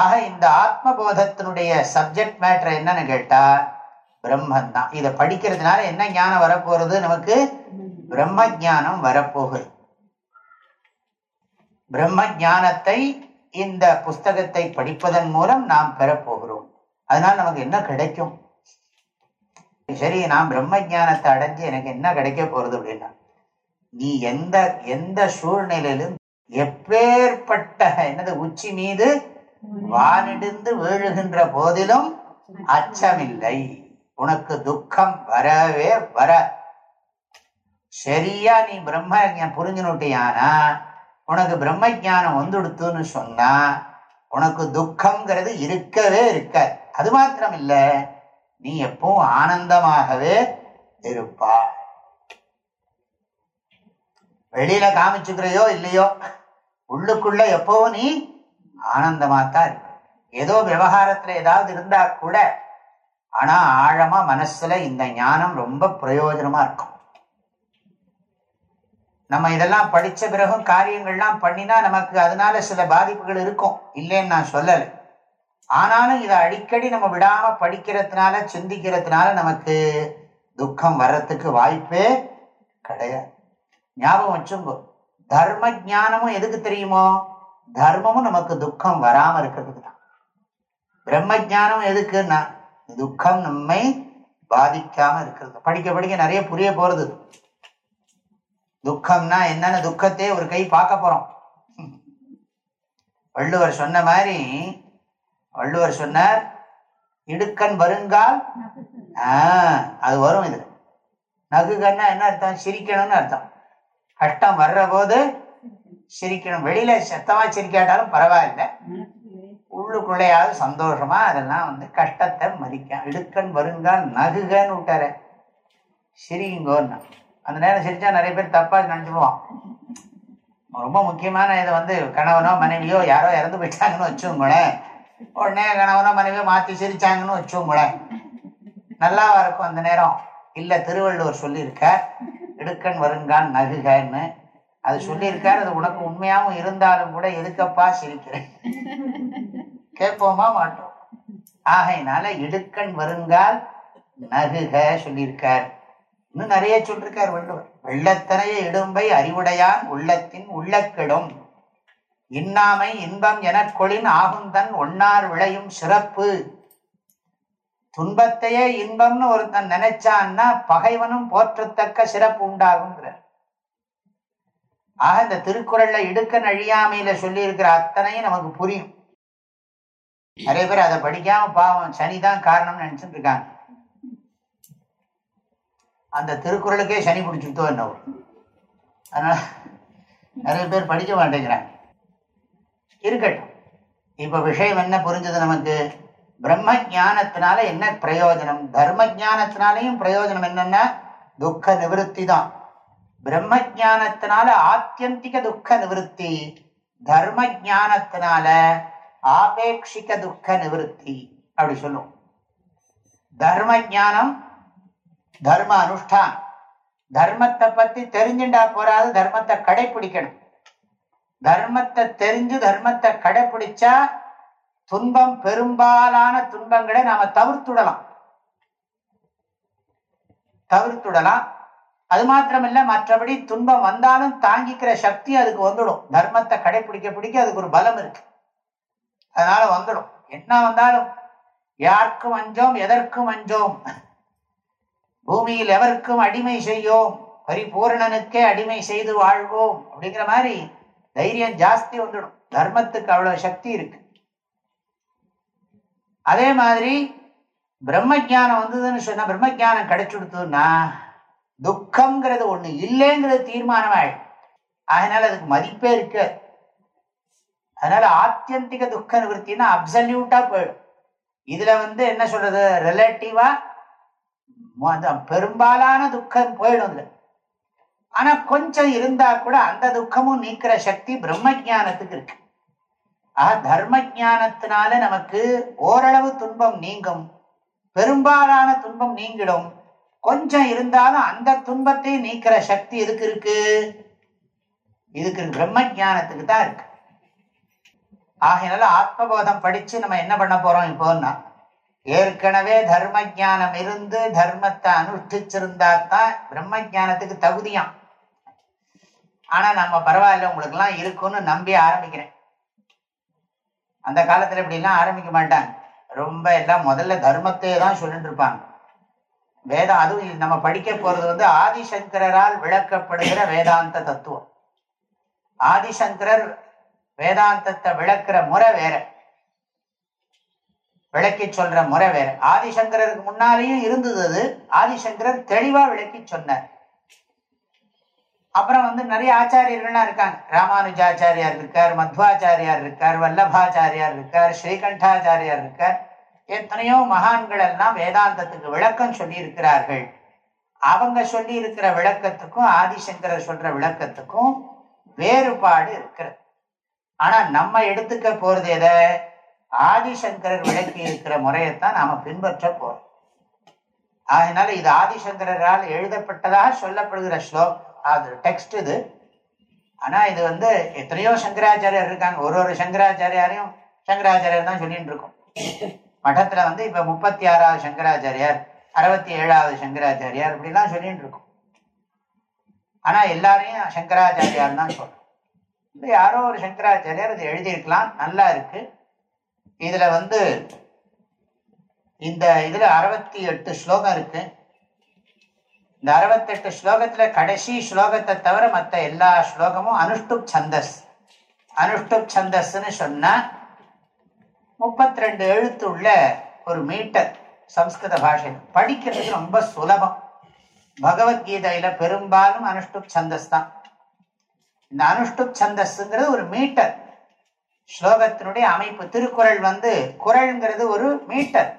ஆக இந்த ஆத்மபோதத்தினுடைய சப்ஜெக்ட் மேட்டர் என்னன்னு கேட்டா பிரம்மன் தான் இதை படிக்கிறதுனால என்ன ஞானம் வரப்போறது நமக்கு பிரம்ம ஞானம் வரப்போகுது. பிரம்ம ஞானத்தை இந்த புஸ்தகத்தை படிப்பதன் மூலம் நாம் பெறப்போகிறோம். அதனால நமக்கு என்ன கிடைக்கும்? சரி நான் பிரம்ம ஜானத்தை அடைஞ்சு எனக்கு என்ன கிடைக்க போறது அப்படின்னா நீ எந்த எந்த சூழ்நிலையிலும் எப்பேற்பட்ட என்னது உச்சி மீது வானிடுந்து வீழுகின்ற போதிலும் அச்சமில்லை. உனக்கு துக்கம் வரவே வர. சரியா நீ பிரம்ம புரிஞ்சுனுட்டியானா உனக்கு பிரம்ம ஜானம் வந்துடுத்துன்னு சொன்னா உனக்கு துக்கங்கிறது இருக்கவே இருக்காது. அது மாத்திரம் இல்ல நீ எப்பவும் ஆனந்தமாகவே இருப்பா வெளியில காமிச்சுக்கிறையோ இல்லையோ உள்ளுக்குள்ள எப்பவும் நீ ஆனந்தமாத்தான் இருப்ப. ஏதோ விவகாரத்துல ஏதாவது இருந்தா கூட ஆனா ஆழமா மனசுல இந்த ஞானம் ரொம்ப பிரயோஜனமா இருக்கும். நம்ம இதெல்லாம் படிச்ச பிறகும் காரியங்கள்லாம் பண்ணினா நமக்கு அதனால சில பாதிப்புகள் இருக்கும். இல்லைன்னு நான் சொல்லலை. ஆனாலும் இதை அடிக்கடி நம்ம விடாம படிக்கிறதுனால சிந்திக்கிறதுனால நமக்கு துக்கம் வர்றதுக்கு வாய்ப்பே கிடையாது. ஞாபகம் வச்சுங்கோ. தர்ம ஞானமும் எதுக்கு தெரியுமோ? தர்மமும் நமக்கு துக்கம் வராம இருக்கிறதுக்கு தான். பிரம்ம ஜானம் எதுக்குன்னா துக்கம் நம்மை பாதிக்காம இருக்கிறது. படிக்க படிக்க நிறைய புரிய போறது. துக்கம்னா என்னன்னு துக்கத்தையே ஒரு கை பார்க்க போறோம். வள்ளுவர் சொன்ன மாதிரி வள்ளுவர் சொன்னார் இடுக்கண் வருங்கால் ஆஹ் அது வரும் இது. நகுகன்னா என்ன அர்த்தம்? சிரிக்கணும்னு அர்த்தம். கஷ்டம் வர்ற போது சிரிக்கணும். வெளியில சத்தமா சிரிக்காட்டாலும் பரவாயில்ல. உள்ளுக்குள்ளையாவது சந்தோஷமா அதெல்லாம் வந்து கஷ்டத்தை மதிக்க இடுக்கண் வருங்கால் நகுகன்னு விட்டார. சிரிங்கோன்னா அந்த நேரம் சிரிச்சா நிறைய பேர் தப்பா நினைச்சுடுவான் ரொம்ப முக்கியமான இதை வந்து கணவனோ மனைவியோ யாரோ இறந்து போயிட்டாங்கன்னு வச்சுங்களேன் உடனே கணவனோ மனைவியோ மாத்தி சிரிச்சாங்கன்னு வச்சுங்களேன் நல்லாவா இருக்கும் அந்த நேரம்? இல்ல திருவள்ளுவர் சொல்லியிருக்கார் இடுக்கண் வருங்கான் நகுகன்னு. அது சொல்லியிருக்காரு அது உனக்கு உண்மையாகவும் இருந்தாலும் கூட எதுக்கப்பா சிரிக்கிறேன் கேட்போமா மாட்டோம். ஆகையினால இடுக்கண் வருங்கால் நகுக சொல்லியிருக்கார். இன்னும் நிறைய சொல்லிருக்கார் வள்ளுவர். வெள்ளத்தனைய இடும்பை அறிவுடையான் உள்ளத்தின் உள்ளக்கெடும். இன்னாமை இன்பம் எனக்கொளின் ஆகுந்தன் ஒன்னார் விளையும் சிறப்பு. துன்பத்தையே இன்பம்னு ஒருத்தன் நினைச்சான்னா பகைவனும் போற்றத்தக்க சிறப்பு உண்டாகுங்கிறார் ஆக இந்த திருக்குறள்ல இடுக்க நழியாமையில சொல்லியிருக்கிற அத்தனையும் நமக்கு புரியும். நிறைய பேர் அதை படிக்காம பாவம் சனிதான் காரணம்னு நினைச்சிட்டு இருக்காங்க. அந்த திருக்குறளுக்கே சனி பிடிச்சிருத்தோ என்ன அதனால் நிறைய பேர் படிக்க மாட்டேங்கிறாங்க. இருக்கட்டும். இப்ப விஷயம் என்ன புரிஞ்சது நமக்கு? பிரம்ம ஜானத்தினால என்ன பிரயோஜனம்? தர்ம ஜானத்தினாலையும் பிரயோஜனம் என்னென்னா? துக்க நிவர்த்தி தான். பிரம்ம ஜானத்தினால ஆத்தியந்திக துக்க நிவர்த்தி. தர்ம ஜானத்தினால ஆபேட்சிக துக்க நிவர்த்தி. அப்படி சொல்லும் தர்ம ஜானம் தர்ம அனுஷ்டான் தர்மத்தை பத்தி தெரிஞ்சுட்டா போறாது தர்மத்தை கடைபிடிக்கணும் தர்மத்தை தெரிஞ்சு தர்மத்தை கடைபிடிச்சா துன்பம் பெரும்பாலான துன்பங்களை நாம தவிர்த்துடலாம். தவிர்த்துடலாம். அது மாத்திரமில்ல மற்றபடி துன்பம் வந்தாலும் தாங்கிக்கிற சக்தி அதுக்கு வந்துடும். தர்மத்தை கடைபிடிக்க பிடிக்க அதுக்கு ஒரு பலம் இருக்கு. அதனால வந்துடும். என்ன வந்தாலும் யாருக்கும் அஞ்சோம் எதற்கும் அஞ்சோம். பூமியில் எவருக்கும் அடிமை செய்யோம்? பரிபூரணனுக்கே அடிமை செய்து வாழ்வோம். அப்படிங்கிற மாதிரி தைரியம் ஜாஸ்தி வந்துடும். தர்மத்துக்கு அவ்வளவு சக்தி இருக்கு. அதே மாதிரி பிரம்ம ஜானம் வந்ததுன்னு சொன்னா பிரம்ம ஜானம் கிடைச்சுடுத்துன்னா துக்கம்ங்கிறது ஒண்ணு இல்லைங்கிறது தீர்மானம் ஆயிடும் அதனால அதுக்கு மதிப்பே இருக்கு அதனால ஆத்தியந்திக துக்க நிவர்த்தின்னா அப்சல்யூட்டா போயிடும். இதுல வந்து என்ன சொல்றது? ரிலேட்டிவா பெரும்பாலான துக்கம் போயிடும் இல்லை ஆனா கொஞ்சம் இருந்தா கூட அந்த துக்கமும் நீக்கிற சக்தி பிரம்ம ஜானத்துக்கு இருக்கு. ஆக தர்ம ஜானத்தினால நமக்கு ஓரளவு துன்பம் நீங்கும். பெரும்பாலான துன்பம் நீங்கிடும். கொஞ்சம் இருந்தாலும் அந்த துன்பத்தை நீக்கிற சக்தி எதுக்கு இருக்கு? இதுக்கு பிரம்ம ஜானத்துக்கு தான் இருக்கு. ஆகையினால ஆத்மபோதம் படிச்சு நம்ம என்ன பண்ண போறோம் இப்போன்னா ஏற்கனவே தர்ம ஜானம் இருந்து தர்மத்தை அனுஷ்டிச்சிருந்தா தான் பிரம்ம ஜானத்துக்கு தகுதியாம். ஆனா நம்ம பரவாயில்ல உங்களுக்கு எல்லாம் இருக்கும்னு நம்பி ஆரம்பிக்கிறேன். அந்த காலத்துல இப்படி எல்லாம் ஆரம்பிக்க மாட்டாங்க. ரொம்ப எல்லாம் முதல்ல தர்மத்தையே தான் சொல்லிட்டு இருப்பாங்க. வேதம் அதுவும் நம்ம படிக்க போறது வந்து ஆதிசங்கரால் விளக்கப்படுகிற வேதாந்த தத்துவம். ஆதிசங்கரர் வேதாந்தத்தை விளக்குற முறை வேற. விளக்கி சொல்ற முறை வேற. ஆதிசங்கரருக்கு முன்னாலேயும் இருந்தது அது. ஆதிசங்கரர் தெளிவா விளக்கி சொன்னார். அப்புறம் வந்து நிறைய ஆச்சாரியர்கள்லாம் இருக்காங்க. ராமானுஜாச்சாரியார் இருக்கார் மத்வாச்சாரியார் இருக்கார் வல்லபாச்சாரியார் இருக்கார் ஸ்ரீகண்டாச்சாரியார் இருக்கார். எத்தனையோ மகான்கள் எல்லாம் வேதாந்தத்துக்கு விளக்கம் சொல்லி இருக்கிறார்கள் அவங்க சொல்லி இருக்கிற விளக்கத்துக்கும் ஆதிசங்கரர் சொல்ற விளக்கத்துக்கும் வேறுபாடு இருக்கிறது. ஆனா நம்ம எடுத்துக்க போறது எதை? ஆதிசங்கரர் விளக்கி இருக்கிற முறையைத்தான் நாம பின்பற்ற போறோம். அதனால இது ஆதிசங்கரால் எழுதப்பட்டதாக சொல்லப்படுகிற ஸ்லோ அது டெக்ஸ்ட் இது. ஆனா இது வந்து எத்தனையோ சங்கராச்சாரியர் இருக்காங்க. ஒரு ஒரு சங்கராச்சாரியாரையும் சங்கராச்சாரியர் தான் சொல்லிட்டு இருக்கோம். மட்டத்துல வந்து இப்ப முப்பத்தி ஆறாவது சங்கராச்சாரியார் அறுபத்தி ஏழாவது சங்கராச்சாரியார் இப்படிலாம் சொல்லிட்டு இருக்கோம். ஆனா எல்லாரையும் சங்கராச்சாரியார் தான் சொல்றோம். யாரோ ஒரு சங்கராச்சாரியார் அது எழுதியிருக்கலாம். நல்லா இருக்கு. இதுல வந்து இந்த இதுல அறுபத்தி எட்டு ஸ்லோகம் இருக்கு. இந்த அறுபத்தெட்டு ஸ்லோகத்துல கடைசி ஸ்லோகத்தை தவிர மற்ற எல்லா ஸ்லோகமும் அனுஷ்டுப் சந்தஸ் அனுஷ்டுப் சந்தஸ்ன்னு சொன்னா முப்பத்தி ரெண்டு எழுத்து உள்ள ஒரு மீட்டர் சம்ஸ்கிருத பாஷை. படிக்கிறதுக்கு ரொம்ப சுலபம். பகவத்கீதையில பெரும்பாலும் அனுஷ்டுப் சந்தஸ் தான். இந்த அனுஷ்டுப் சந்தஸ்ங்கிறது ஒரு மீட்டர். ஸ்லோகத்தினுடைய அமைப்பு. திருக்குறள் வந்து குரல்ங்கிறது ஒரு மீட்டர்.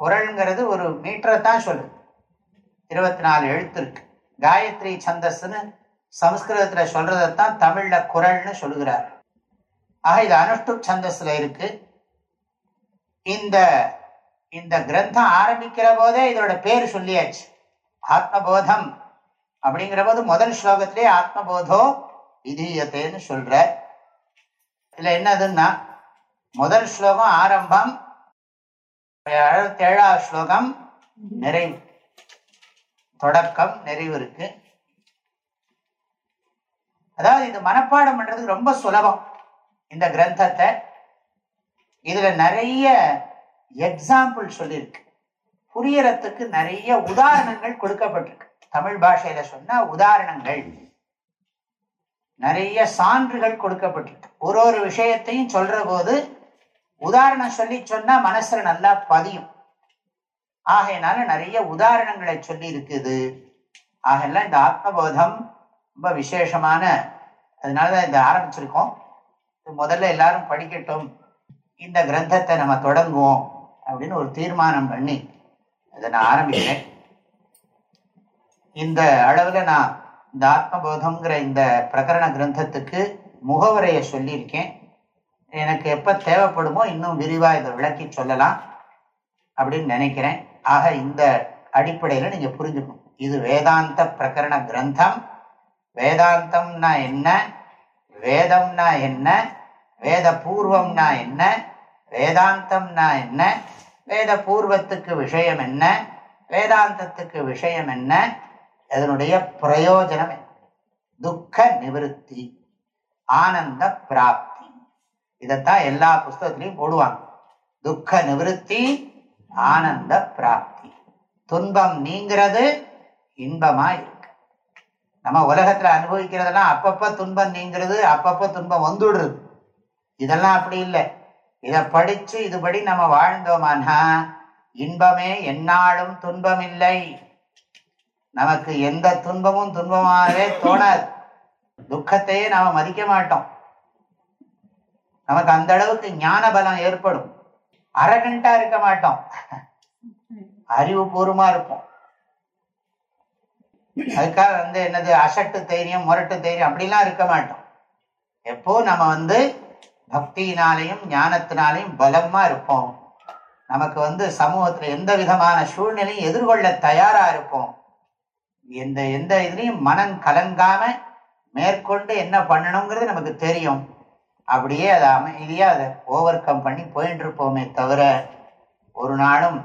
குரல்ங்கிறது ஒரு மீட்டரை தான் சொல்லுது இருபத்தி நாலு எழுத்து இருக்கு. காயத்ரி சந்தஸ்ன்னு சமஸ்கிருதத்துல சொல்றதைத்தான் தமிழ்ல குரல்னு சொல்லுகிறார். ஆக இது அனுஷ்டு சந்தஸ்ல இருக்கு. இந்த இந்த கிரந்தம் ஆரம்பிக்கிற போதே இதோட பேர் சொல்லியாச்சு. ஆத்மபோதம். அப்படிங்கிற போது முதல் ஸ்லோகத்திலே ஆத்மபோதோ விதீயத்தைன்னு சொல்ற. இதுல என்னதுன்னா முதல் ஸ்லோகம் ஆரம்பம் அறுபத்தி ஏழாவது ஸ்லோகம் நிறைவு. தொடக்கம் நிறைவு இருக்கு. அதாவது இது மனப்பாடம் பண்றதுக்கு ரொம்ப சுலபம் இந்த கிரந்தத்தை. இதுல நிறைய எக்ஸாம்பிள் சொல்லியிருக்கு புரியறதுக்கு நிறைய உதாரணங்கள் கொடுக்கப்பட்டிருக்கு. தமிழ் பாஷையில சொன்னா உதாரணங்கள். நிறைய சான்றுகள் கொடுக்கப்பட்டிருக்கு. ஒரு ஒரு விஷயத்தையும் சொல்ற போது உதாரணம் சொல்லி சொன்னா மனசுல நல்லா பதியும். ஆகையினால நிறைய உதாரணங்களை சொல்லி இருக்குது ஆகலாம் இந்த ஆத்மபோதம் ரொம்ப விசேஷமான அதனாலதான் இந்த ஆரம்பிச்சிருக்கோம். முதல்ல எல்லாரும் படிக்கட்டும். இந்த கிரந்தத்தை நம்ம தொடங்குவோம் அப்படின்னு ஒரு தீர்மானம் பண்ணி அதை நான் ஆரம்பிக்கிறேன். இந்த அளவுல நான் இந்த ஆத்மபோதம்ங்கிற இந்த பிரகரண கிரந்தத்துக்கு முகவரையை சொல்லியிருக்கேன். எனக்கு எப்போ தேவைப்படுமோ இன்னும் விரிவாக இதை விளக்கி சொல்லலாம் அப்படின்னு நினைக்கிறேன். ஆக இந்த அடிப்படையில் நீங்கள் புரிஞ்சுக்கணும். இது வேதாந்த பிரகரண கிரந்தம். வேதாந்தம்னா என்ன? வேதம்னா என்ன? வேத பூர்வம்னா என்ன? வேதாந்தம்னா என்ன? வேத பூர்வத்துக்கு விஷயம் என்ன? வேதாந்தத்துக்கு விஷயம் என்ன? அதனுடைய பிரயோஜனம் துக்க நிவர்த்தி. ஆனந்த பிராப்தி. இதைத்தான் எல்லா புஸ்தகத்திலையும் போடுவாங்க. துக்க நிவத்தி ஆனந்த பிராப்தி. துன்பம் நீங்கிறது இன்பமா இருக்கு நம்ம உலகத்துல அனுபவிக்கிறதெல்லாம் அப்பப்ப துன்பம் நீங்கிறது அப்பப்ப துன்பம் வந்துடுறது. இதெல்லாம் அப்படி இல்லை. இதை படிச்சு இதுபடி நம்ம வாழ்ந்தோமானா இன்பமே என்னாலும் துன்பம் இல்லை நமக்கு எந்த துன்பமும் துன்பமாகவே தோணாது. துக்கத்தையே நாம மதிக்க மாட்டோம். நமக்கு அந்த அளவுக்கு ஞான பலம் ஏற்படும். அரகண்டா இருக்க மாட்டோம். அறிவுபூர்வமா இருப்போம். அதுக்காக வந்து என்னது அசட்டு தைரியம் முரட்டு தைரியம் அப்படிலாம் இருக்க மாட்டோம். எப்போ நம்ம வந்து பக்தியினாலையும் ஞானத்தினாலையும் பலமா இருப்போம். நமக்கு வந்து சமூகத்துல எந்த விதமான சூழ்நிலையும் எதிர்கொள்ள தயாரா இருப்போம். எந்த எந்த இதுலையும் மனம் கலங்காம மேற்கொண்டு என்ன பண்ணணுங்கிறது நமக்கு தெரியும். அப்படியே அதை அமைதியா அதை ஓவர் கம் பண்ணி போயின்னு இருப்போமே தவிர ஒரு நாளும்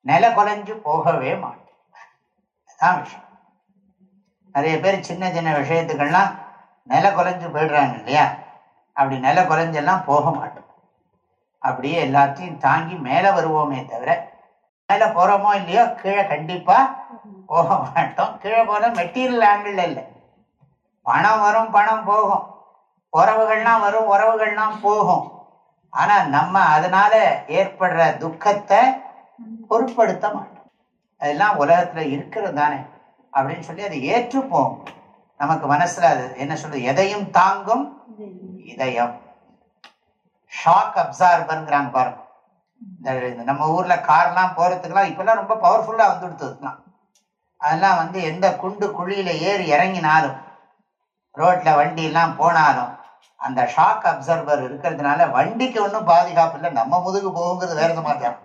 நில குலைஞ்சு போகவே மாட்டோம். அதான் விஷயம். நிறைய பேர் சின்ன சின்ன விஷயத்துக்கெல்லாம் நில குலைஞ்சு போயிடுறாங்க இல்லையா? அப்படி நில குலைஞ்செல்லாம் போக மாட்டோம். அப்படியே எல்லாத்தையும் தாங்கி மேல வருவோமே தவிர மேல போறோமோ இல்லையோ கீழே கண்டிப்பா போக மாட்டோம். கீழே போனால் மெட்டீரியல் ஆங்கிள் இல்லை. பணம் வரும் பணம் போகும். உறவுகள்லாம் வரும் உறவுகள்லாம் போகும். ஆனா நம்ம அதனால ஏற்படுற துக்கத்தை பொருட்படுத்த மாட்டோம். அதெல்லாம் உலகத்துல இருக்கிறது தானே? அப்படின்னு சொல்லி அதை ஏற்றுப்போம். நமக்கு மனசுல அது என்ன சொல்றது? எதையும் தாங்கும் இதயம். ஷாக் அப்சார்பருங்கிறாங்க பாருங்க. இந்த நம்ம ஊர்ல கார்லாம் போறதுக்கெல்லாம் இப்பெல்லாம் ரொம்ப பவர்ஃபுல்லா வந்துடுத்துலாம் அதெல்லாம் வந்து எந்த குண்டு குழியில ஏறி இறங்கினாலும் ரோட்ல வண்டி எல்லாம் போனாலும் அந்த ஷாக் அப்சர்வர் இருக்கிறதுனால வண்டிக்கு ஒன்றும் பாதுகாப்பு இல்லை. நம்ம முதுகு போகுங்கிறது வேற சமாச்சாரம்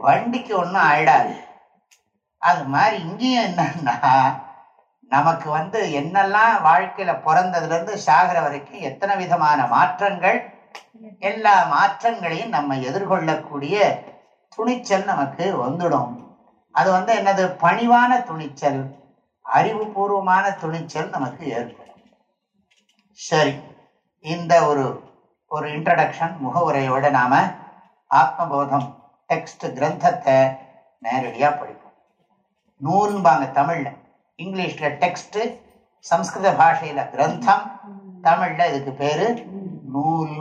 வண்டிக்கு ஒன்றும் ஆயிடாது. அது மாதிரி இங்கேயும் என்னன்னா நமக்கு வந்து என்னெல்லாம் வாழ்க்கையில பிறந்ததுல இருந்து சாகிற வரைக்கும் எத்தனை விதமான மாற்றங்கள்? எல்லா மாற்றங்களையும் நம்ம எதிர்கொள்ளக்கூடிய துணிச்சல் நமக்கு வந்துடும். அது வந்து என்னது? பணிவான துணிச்சல். அறிவுபூர்வமான துணிச்சல் நமக்கு ஏற்படும். சரி இந்த ஒரு ஒரு இன்ட்ரடக்ஷன் முகவுரையோட நாம ஆத்மபோதம் டெக்ஸ்ட் கிரந்தத்தை நேரடியாக படிப்போம். நூல்பாங்க தமிழில். இங்கிலீஷில் டெக்ஸ்ட்டு சம்ஸ்கிருத பாஷையில் கிரந்தம் தமிழில் இதுக்கு பேர் நூல்.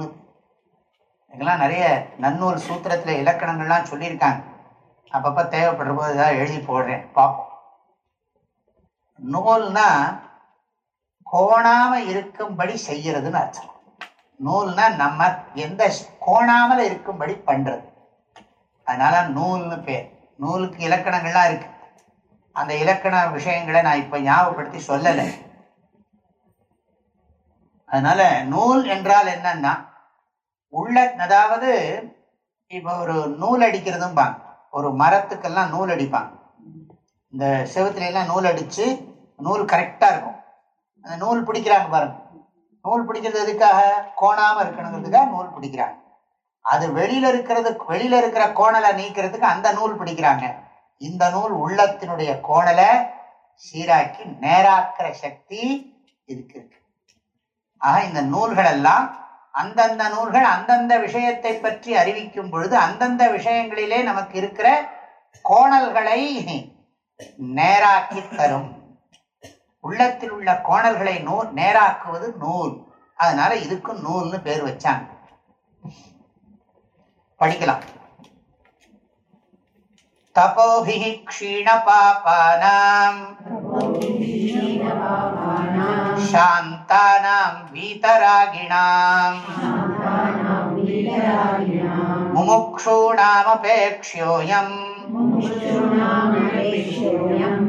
இதெல்லாம் நிறைய நன்னூல் சூத்திரத்தில் இலக்கணங்கள்லாம் சொல்லியிருக்காங்க. அப்பப்போ தேவைப்படுற போது ஏதாவது எழுதி போடுறேன் பார்ப்போம். நூல்னா கோணாம இருக்கும்படி செய்யறதுன்னு அர்த்தம். நூல்னா நம்ம எந்த கோணாமல இருக்கும்படி பண்றது. அதனால நூல்னு பேர். நூலுக்கு இலக்கணங்கள்லாம் இருக்கு. அந்த இலக்கண விஷயங்களை நான் இப்ப ஞாபகப்படுத்தி சொல்லலை. அதனால நூல் என்றால் என்னன்னா உள்ள அதாவது இப்ப ஒரு நூல் அடிக்கிறதும்பாங்க. ஒரு மரத்துக்கெல்லாம் நூல் அடிப்பாங்க. இந்த செவத்துல எல்லாம் நூல் அடிச்சு நூல் கரெக்டா இருக்கும். அந்த நூல் பிடிக்கிறாங்க பாருங்க. நூல் பிடிக்கிறது எதுக்காக? கோணாம இருக்கணுங்கிறதுக்காக நூல் பிடிக்கிறாங்க. அது வெளியில இருக்கிறது வெளியில இருக்கிற கோணலை நீக்கிறதுக்கு அந்த நூல் பிடிக்கிறாங்க. இந்த நூல் உள்ளத்தினுடைய கோணலை சீராக்கி நேராக்கிற சக்தி இதுக்கு இருக்கு. ஆக இந்த நூல்கள் எல்லாம் அந்தந்த நூல்கள் அந்தந்த விஷயத்தை பற்றி அறிவிக்கும் பொழுது அந்தந்த விஷயங்களிலே நமக்கு இருக்கிற கோணல்களை நேராக்கி தரும். உள்ளத்தில் உள்ள கோணல்களை நூல் நேராக்குவது நூல். அதனால இதுக்கும் நூல்னு பேர் வச்சாங்க. படிக்கலாம். தபோபி க்ஷீண பாபானாம் சாந்தானாம் வீதராகிணாம். முமுக்ஷூணாமபேக்ஷோயம் முமுக்ஷூணாம்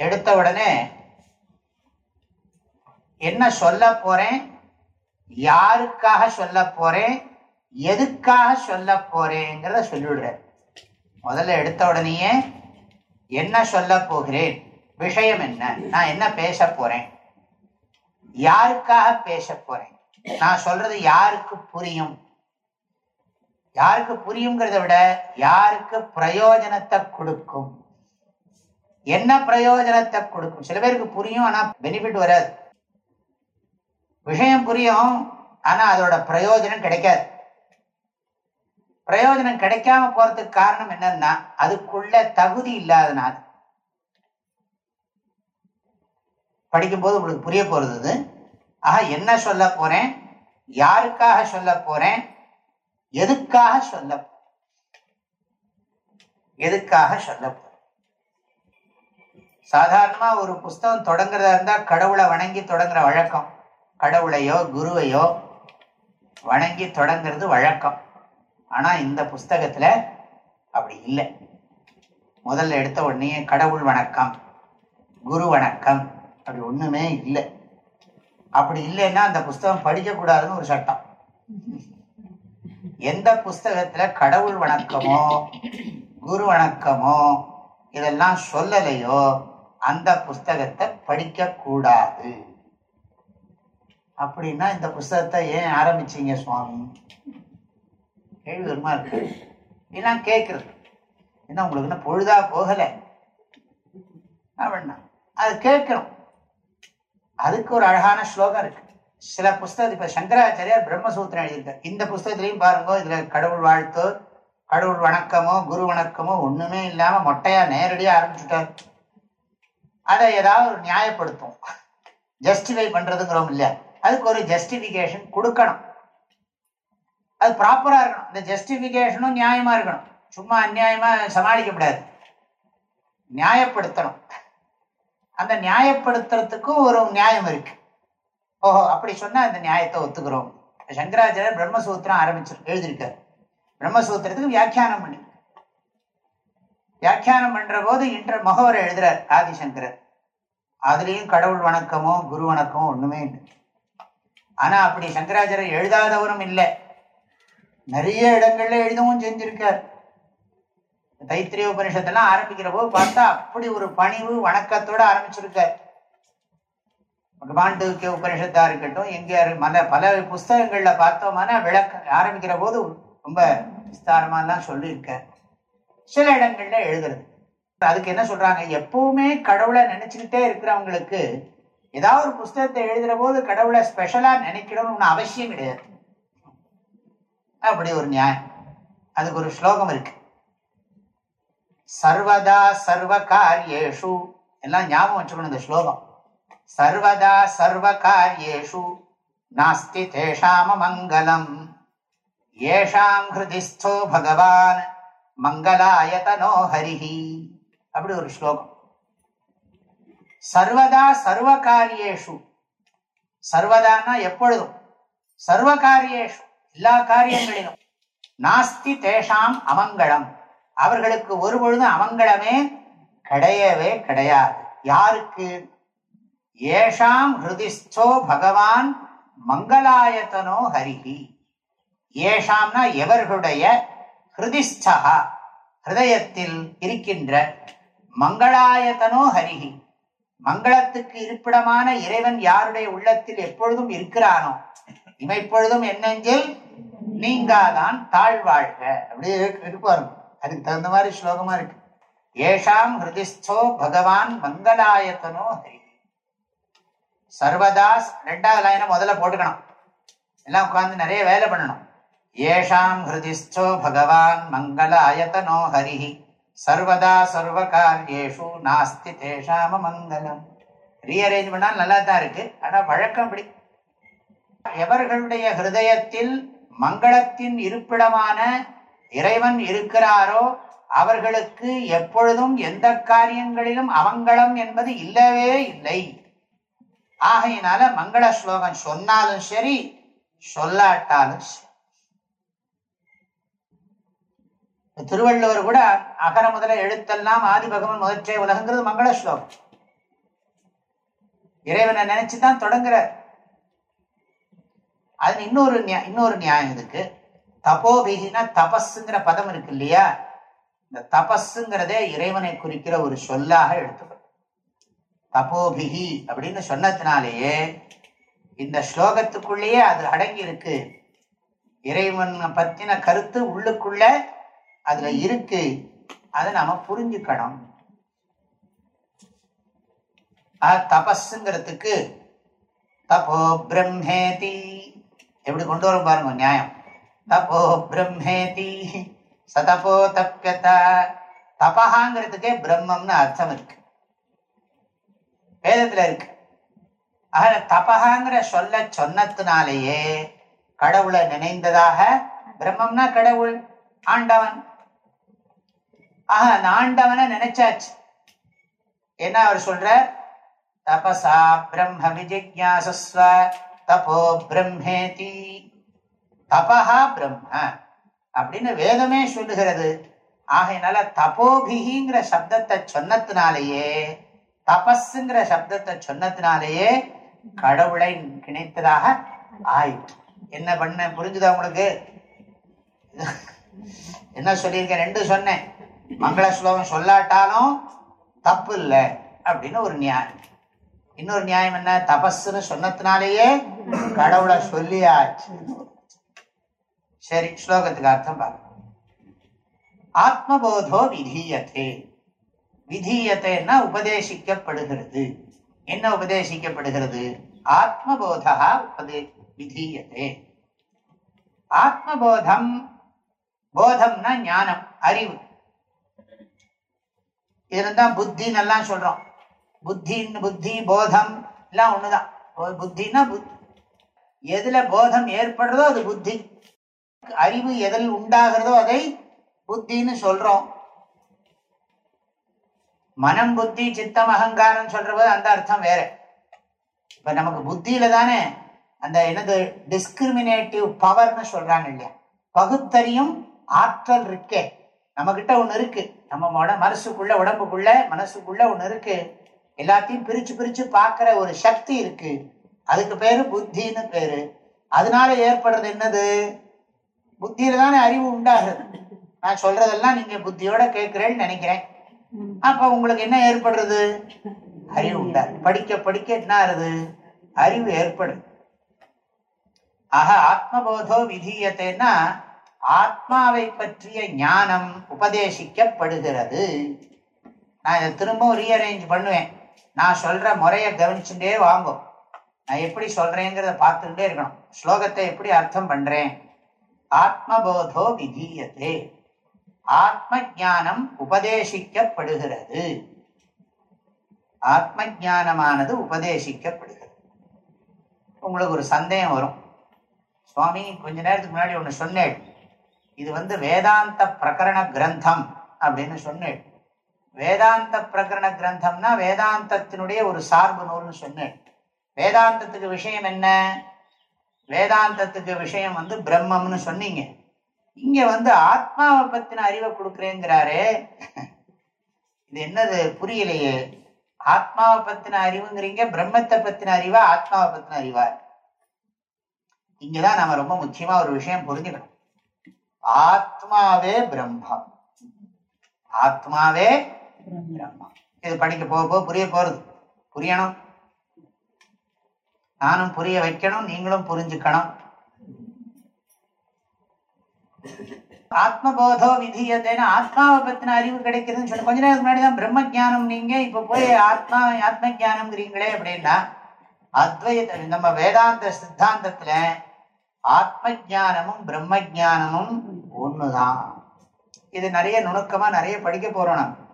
எடுத்த உடனே என்ன சொல்ல போறேன்? யாருக்காக சொல்ல போறேன்? எதுக்காக சொல்ல போறேங்கிறத சொல்லிவிடுறார். முதல்ல எடுத்த உடனேயே என்ன சொல்ல போகிறேன்? விஷயம் என்ன? நான் என்ன பேச போறேன்? யாருக்காக பேச போறேன்? நான் சொல்றது யாருக்கு புரியும்? யாருக்கு புரியுங்கிறத விட யாருக்கு பிரயோஜனத்தை கொடுக்கும்? என்ன பிரயோஜனத்தை கொடுக்கும்? சில பேருக்கு புரியும் ஆனா பெனிஃபிட் வராது. விஷயம் புரியும் ஆனா அதோட பிரயோஜனம் கிடைக்காது. பிரயோஜனம் கிடைக்காம போறதுக்கு காரணம் என்னன்னா அதுக்குள்ள தகுதி இல்லாதனால. படிக்கும்போது உங்களுக்கு புரிய போறது ஆக என்ன சொல்ல போறேன்? யாருக்காக சொல்ல போறேன்? எதுக்காக சொல்ல எதுக்காக சொல்ல போறேன்? சாதாரணமாக ஒரு புஸ்தகம் தொடங்குறதா இருந்தால் கடவுளை வணங்கி தொடங்குற வழக்கம். கடவுளையோ குருவையோ வணங்கி தொடங்குறது வழக்கம். ஆனால் இந்த புஸ்தகத்தில் அப்படி இல்லை. முதல்ல எடுத்த உடனே கடவுள் வணக்கம் குரு வணக்கம் அப்படி ஒன்றுமே இல்லை. அப்படி இல்லைன்னா அந்த புஸ்தகம் படிக்கக்கூடாதுன்னு ஒரு சட்டம். எந்த புஸ்தகத்துல கடவுள் வணக்கமோ குரு வணக்கமோ இதெல்லாம் சொல்லலையோ அந்த புஸ்தகத்தை படிக்க கூடாது. அப்படின்னா இந்த புஸ்தகத்தை ஏன் ஆரம்பிச்சீங்க சுவாமி? கேள்வி வருமா இருக்கு? இதெல்லாம் கேட்கறது. என்ன உங்களுக்கு என்ன பொழுதா போகல. அப்படின்னா அது கேட்கணும். அதுக்கு ஒரு அழகான ஸ்லோகம் இருக்கு. சில புஸ்தகம் இப்ப சங்கராச்சாரியார் பிரம்மசூத்திரம் எழுதியிருக்கார். இந்த புஸ்தகத்திலையும் பாருங்க இதுல கடவுள் வாழ்த்தோ கடவுள் வணக்கமோ குரு வணக்கமோ ஒண்ணுமே இல்லாம மொட்டையா நேரடியா ஆரம்பிச்சுட்டார். அதை ஏதாவது ஒரு நியாயப்படுத்தும். ஜஸ்டிஃபை பண்றதுங்கிறோம் இல்லையா அதுக்கு ஒரு ஜஸ்டிபிகேஷன் கொடுக்கணும். அது ப்ராப்பரா இருக்கணும். இந்த ஜஸ்டிபிகேஷனும் நியாயமா இருக்கணும். சும்மா அநியாயமா சமாளிக்கப்படாது நியாயப்படுத்தணும். அந்த நியாயப்படுத்துறதுக்கும் ஒரு நியாயம் இருக்கு. ஓஹோ அப்படி சொன்னா அந்த நியாயத்தை ஒத்துக்கிறோம். சங்கராச்சாரியர் பிரம்மசூத்திரம் ஆரம்பிச்சு எழுதியிருக்காரு. பிரம்மசூத்திரத்துக்கு வியாக்கியானம் பண்ணி. வியாக்கியானம் பண்ற போது இன்ற முகவர் எழுதுறார் ஆதிசங்கரர். அதுலேயும் கடவுள் வணக்கமோ குரு வணக்கமோ ஒண்ணுமே இல்லை. ஆனா அப்படி சங்கராச்சாரியர் எழுதாதவரும் இல்லை. நிறைய இடங்கள்ல எழுதவும் செஞ்சிருக்கார். தைத்திரிய உபனிஷத்தெல்லாம் ஆரம்பிக்கிற போது பார்த்தா அப்படி ஒரு பணிவு வணக்கத்தோட ஆரம்பிச்சிருக்கார். மாண்டூக்கிய உபனிஷத்தா இருக்கட்டும் எங்க மல பல புஸ்தகங்கள்ல பார்த்தோம்னா விளக்க ஆரம்பிக்கிற போது ரொம்ப விஸ்தாரமாலாம் சொல்லியிருக்கார். சில இடங்கள்ல எழுதுறது. அதுக்கு என்ன சொல்றாங்க? எப்பவுமே கடவுளை நினைச்சுக்கிட்டே இருக்கிறவங்களுக்கு ஏதாவது ஒரு புஸ்தகத்தை எழுதுற போது கடவுளை ஸ்பெஷலா நினைக்கணும்னு அவசியம் கிடையாது. அப்படி ஒரு நியாயம். அதுக்கு ஒரு ஸ்லோகம் இருக்கு. சர்வதா சர்வ காரியேஷு எல்லாம் ஞாபகம் வச்சுக்கணும் இந்த ஸ்லோகம். சர்வதா சர்வ காரியேஷு நாஸ்தி தேஷாம மங்களம். ஏஷாம் ஹிருதிஸ்தோ பகவான். மங்களாயதனோ ஹரிஹி. அப்படி ஒரு ஸ்லோகம். சர்வதா சர்வ காரியேஷு சர்வதானா எப்பொழுதும். சர்வ காரியேஷு எல்லா காரியங்களிலும். நாஸ்தி தேஷாம் அமங்கலம். அவர்களுக்கு ஒரு பொழுது அமங்கலமே கிடையவே கிடையாது. யாருக்கு? ஏஷாம் ஹிருதிஸ்தோ பகவான் மங்களாயத்தனோ ஹரிஹி. ஏஷாம்னா எவர்களுடைய ஹிருதிஸ்தா ஹிருதயத்தில் இருக்கின்ற மங்களாயத்தனோ ஹரிஹி. மங்களத்துக்கு இருப்பிடமான இறைவன் யாருடைய உள்ளத்தில் எப்பொழுதும் இருக்கிறானோ இமைப்பொழுதும் என்னெஞ்சில் நீங்காதான் தாழ்வாழ்க. அப்படியே இருப்பாரு அதுக்கு தகுந்த மாதிரி ஸ்லோகமா இருக்கு. ஏஷாம் ஹிருதிஸ்தோ பகவான் மங்களாயத்தனோ ஹரி சர்வதாஸ் ரெண்டாவது லைனை முதல்ல போட்டுக்கணும். எல்லாம் உட்கார்ந்து நிறைய வேலை பண்ணணும். ஏஷாம் ஹிருதிஸ்தோ பகவான் மங்களாயத்தனோ ஹரி சர்வதா சர்வ காரியேஷு நாஸ்தி தேஷாம மங்களம் ரீஅரேஞ்ச் பண்ணால் நல்லா தான் இருக்கு. ஆனால் வழக்கம் அப்படி. எவர்களுடைய ஹிருதயத்தில் மங்களத்தின் இருப்பிடமான இறைவன் இருக்கிறாரோ அவர்களுக்கு எப்பொழுதும் எந்த காரியங்களிலும் அவங்களம் என்பது இல்லவே இல்லை. ஆகையினால மங்கள ஸ்லோகம் சொன்னாலும் சரி சொல்லாட்டாலும் சரி. திருவள்ளுவர் கூட அகர முதல எழுத்தெல்லாம் ஆதி பகவன் முதற்றே உலகங்கிறது மங்கள ஸ்லோகம் இறைவனை நினைச்சுதான் தொடங்குறார். அது இன்னொரு இன்னொரு நியாயம் இருக்கு. தபோபிகினா தபஸ்ங்கிற பதம் இருக்கு இல்லையா? இந்த தபஸ்ங்கிறதே இறைவனை குறிக்கிற ஒரு சொல்லாக எடுத்துக்கணும் தபோபிகி அப்படின்னு சொன்னதுனாலேயே இந்த ஸ்லோகத்துக்குள்ளேயே அது அடங்கி இருக்கு. இறைவன் பத்தின கருத்து உள்ளுக்குள்ள அதுல இருக்கு. அதை நாம புரிஞ்சுக்கணும். தபஸுங்கிறதுக்கு தபோ பிரம்மேதி. எப்படி கொண்டு வரும் பாருங்க நியாயம். தபோ பிரம்மேதி சதபோ தப்பியத தபஹாங்கிறதுக்கே பிரம்மம்னு அர்த்தம் இருக்கு. வேதத்துல இருக்கு. ஆக தபஹாங்கிற சொல்ல சொன்னதுனாலேயே கடவுளை நினைந்ததாக பிரம்மம்னா கடவுள் ஆண்டவன். ஆக அந்த நினைச்சாச்சு. என்ன அவர் சொல்ற தபசா பிரம்ம விஜிஜாசஸ்வ தபோ பிரம்மேதி. தபஹா பிரம்ம. அப்படின்னு வேதமே சொல்லுகிறது. ஆகையினால தபோபிகிங்கிற சப்தத்தை சொன்னத்தினாலேயே தபஸுங்கிற சப்தத்தை சொன்னத்தினாலேயே கடவுளை நினைத்ததாக ஆயிற்று. என்ன பண்ண புரிஞ்சுதா உங்களுக்கு? என்ன சொல்லியிருக்கேன்? ரெண்டு சொன்னேன். மங்கள ஸ்லோகம் சொல்லாட்டாலும் தப்பு இல்லை அப்படின்னு ஒரு நியாயம். இன்னொரு நியாயம் என்ன? தபஸ்ன்னு சொன்னதுனாலேயே கடவுளை சொல்லியாச்சு. சரி ஸ்லோகத்துக்கு அர்த்தம் பாருங்க. ஆத்மபோதோ விதீயத்தே விதீயத்தைன்னா உபதேசிக்கப்படுகிறது. என்ன உபதேசிக்கப்படுகிறது? ஆத்மபோதா உபதே விதீயத்தே ஆத்மபோதம் போதம்னா ஞானம் அறிவு. இதுதான் புத்தின்னு எல்லாம் சொல்றோம். புத்தின்னு புத்தி போதம் எல்லாம் ஒண்ணுதான். புத்தின்னா புத்தி எதுல போதம் ஏற்படுறதோ அது புத்தி. அறிவு எதில் உண்டாகிறதோ அதை புத்தின்னு சொல்றோம். மனம் புத்தி சித்தம் அகங்காரம் சொல்றது அந்த அர்த்தம் வேற. இப்ப நமக்கு புத்தியில தானே அந்த என்னது டிஸ்கிரிமினேட்டிவ் பவர்னு சொல்றாங்க இல்லையா? பகுத்தறியும் ஆற்றல் இருக்கே. நம்ம கிட்ட ஒண்ணு இருக்கு. நம்ம மனசுக்குள்ள உடம்புக்குள்ள மனசுக்குள்ள ஒண்ணு இருக்கு. எல்லாத்தையும் பிரிச்சு பிரிச்சு பாக்குற ஒரு சக்தி இருக்கு. அதுக்கு பேரு புத்தின்னு பேரு. அதனால ஏற்படுறது என்னது? புத்தியில தானே அறிவு உண்டாகிறது. நான் சொல்றதெல்லாம் நீங்க புத்தியோட கேட்கிறேன்னு நினைக்கிறேன். அப்ப உங்களுக்கு என்ன ஏற்படுறது? அறிவு உண்டாது படிக்க படிக்க என்ன ஆறுது அறிவு ஏற்படுது. ஆக ஆத்மபோதோ விதீயத்தைன்னா ஆத்மாவை பற்றிய ஞானம் உபதேசிக்கப்படுகிறது. நான் இதை திரும்பவும் ரீஅரேஞ்ச் பண்ணுவேன். நான் சொல்ற முறையை கவனிச்சுட்டே வாங்கும் நான் எப்படி சொல்றேங்கிறத பார்த்துட்டே இருக்கணும். ஸ்லோகத்தை எப்படி அர்த்தம் பண்றேன்? ஆத்மபோதோ விதீயத்தே ஆத்ம ஜானம் உபதேசிக்கப்படுகிறது. ஆத்ம ஜானமானது உபதேசிக்கப்படுகிறது. உங்களுக்கு ஒரு சந்தேகம் வரும். சுவாமி கொஞ்ச நேரத்துக்கு முன்னாடி ஒன்று சொன்னேன். இது வந்து வேதாந்த பிரகரண கிரந்தம் அப்படின்னு சொன்னேன். வேதாந்த பிரகரண கிரந்தம்னா வேதாந்தத்தினுடைய ஒரு சார்பு நூல்னு சொன்னேன். வேதாந்தத்துக்கு விஷயம் என்ன? வேதாந்தத்துக்கு விஷயம் வந்து பிரம்மம்னு சொன்னீங்க. இங்க வந்து ஆத்மாவை பத்தின அறிவை கொடுக்குறேங்கிறாரு. இது என்னது? புரியலையே. ஆத்மாவை பத்தின அறிவுங்கிறீங்க பிரம்மத்தை பத்தின அறிவா ஆத்மாவை பத்தின அறிவா? இங்கதான் நம்ம ரொம்ப முக்கியமா ஒரு விஷயம் புரிஞ்சுக்கணும். ஆத்மாவே பிரம்மம். ஆத்மாவே பிரம்மம். இது படிக்க போக போக புரிய போறது. புரியணும். நானும் புரிய வைக்கணும் நீங்களும் புரிஞ்சுக்கணும். ஆத்மபோதோ விதியதேன ஆத்மாவை பத்தின அறிவு கிடைக்குதுன்னு சொல்லி. கொஞ்ச நேரம் முன்னாடி தான் பிரம்ம ஜானம் நீங்க இப்ப போய் ஆத்மா ஆத்ம ஜானம்ங்கிறீங்களே அப்படின்னா அத்வைத நம்ம வேதாந்த சித்தாந்தத்துல ஆத்ம ஜானமும் பிரம்ம ஜானமும் ஒண்ணுதான் இது நிறைய நுணுக்கமா நிறைய படிக்க போறோம் நம்ம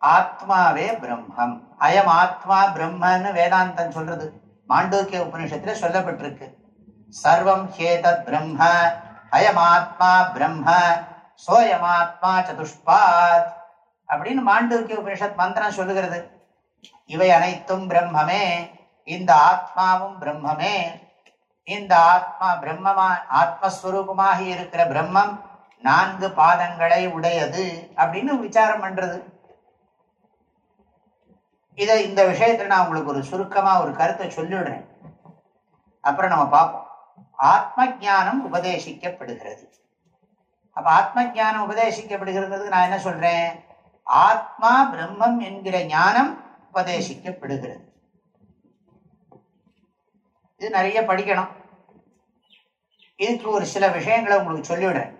ஆத்மாவே பிரம்மம். அயம் ஆத்மா பிரம்மன்னு வேதாந்தம் சொல்றது. மாண்டூக்கிய உபநிஷத்துல சொல்லப்பட்டிருக்கு. சர்வம் ஹேதத் பிரம்ம அயமாத்மா பிரம்ம சோயமாத்மா சதுஷ்பாத் அப்படின்னு மாண்டூக்கிய உபனிஷத் மந்திரம் சொல்லுகிறது. இவை அனைத்தும் பிரம்மமே இந்த ஆத்மாவும் பிரம்மமே இந்த ஆத்மா பிரம்மமா ஆத்மஸ்வரூபமாக இருக்கிற பிரம்மம் நான்கு பாதங்களை உடையது அப்படின்னு விசாரம் பண்றது. இதை இந்த விஷயத்துல நான் உங்களுக்கு ஒரு சுருக்கமா ஒரு கருத்தை சொல்லிடுறேன். அப்புறம் நம்ம பார்ப்போம். ஆத்ம ஜானம் உபதேசிக்கப்படுகிறது. அப்ப ஆத்ம ஜானம் உபதேசிக்கப்படுகிறது நான் என்ன சொல்றேன்? ஆத்மா பிரம்மம் என்கிற ஞானம் உபதேசிக்கப்படுகிறது. இது நிறைய படிக்கணும். இதுக்கு ஒரு சில விஷயங்களை உங்களுக்கு சொல்லிவிடுறேன்.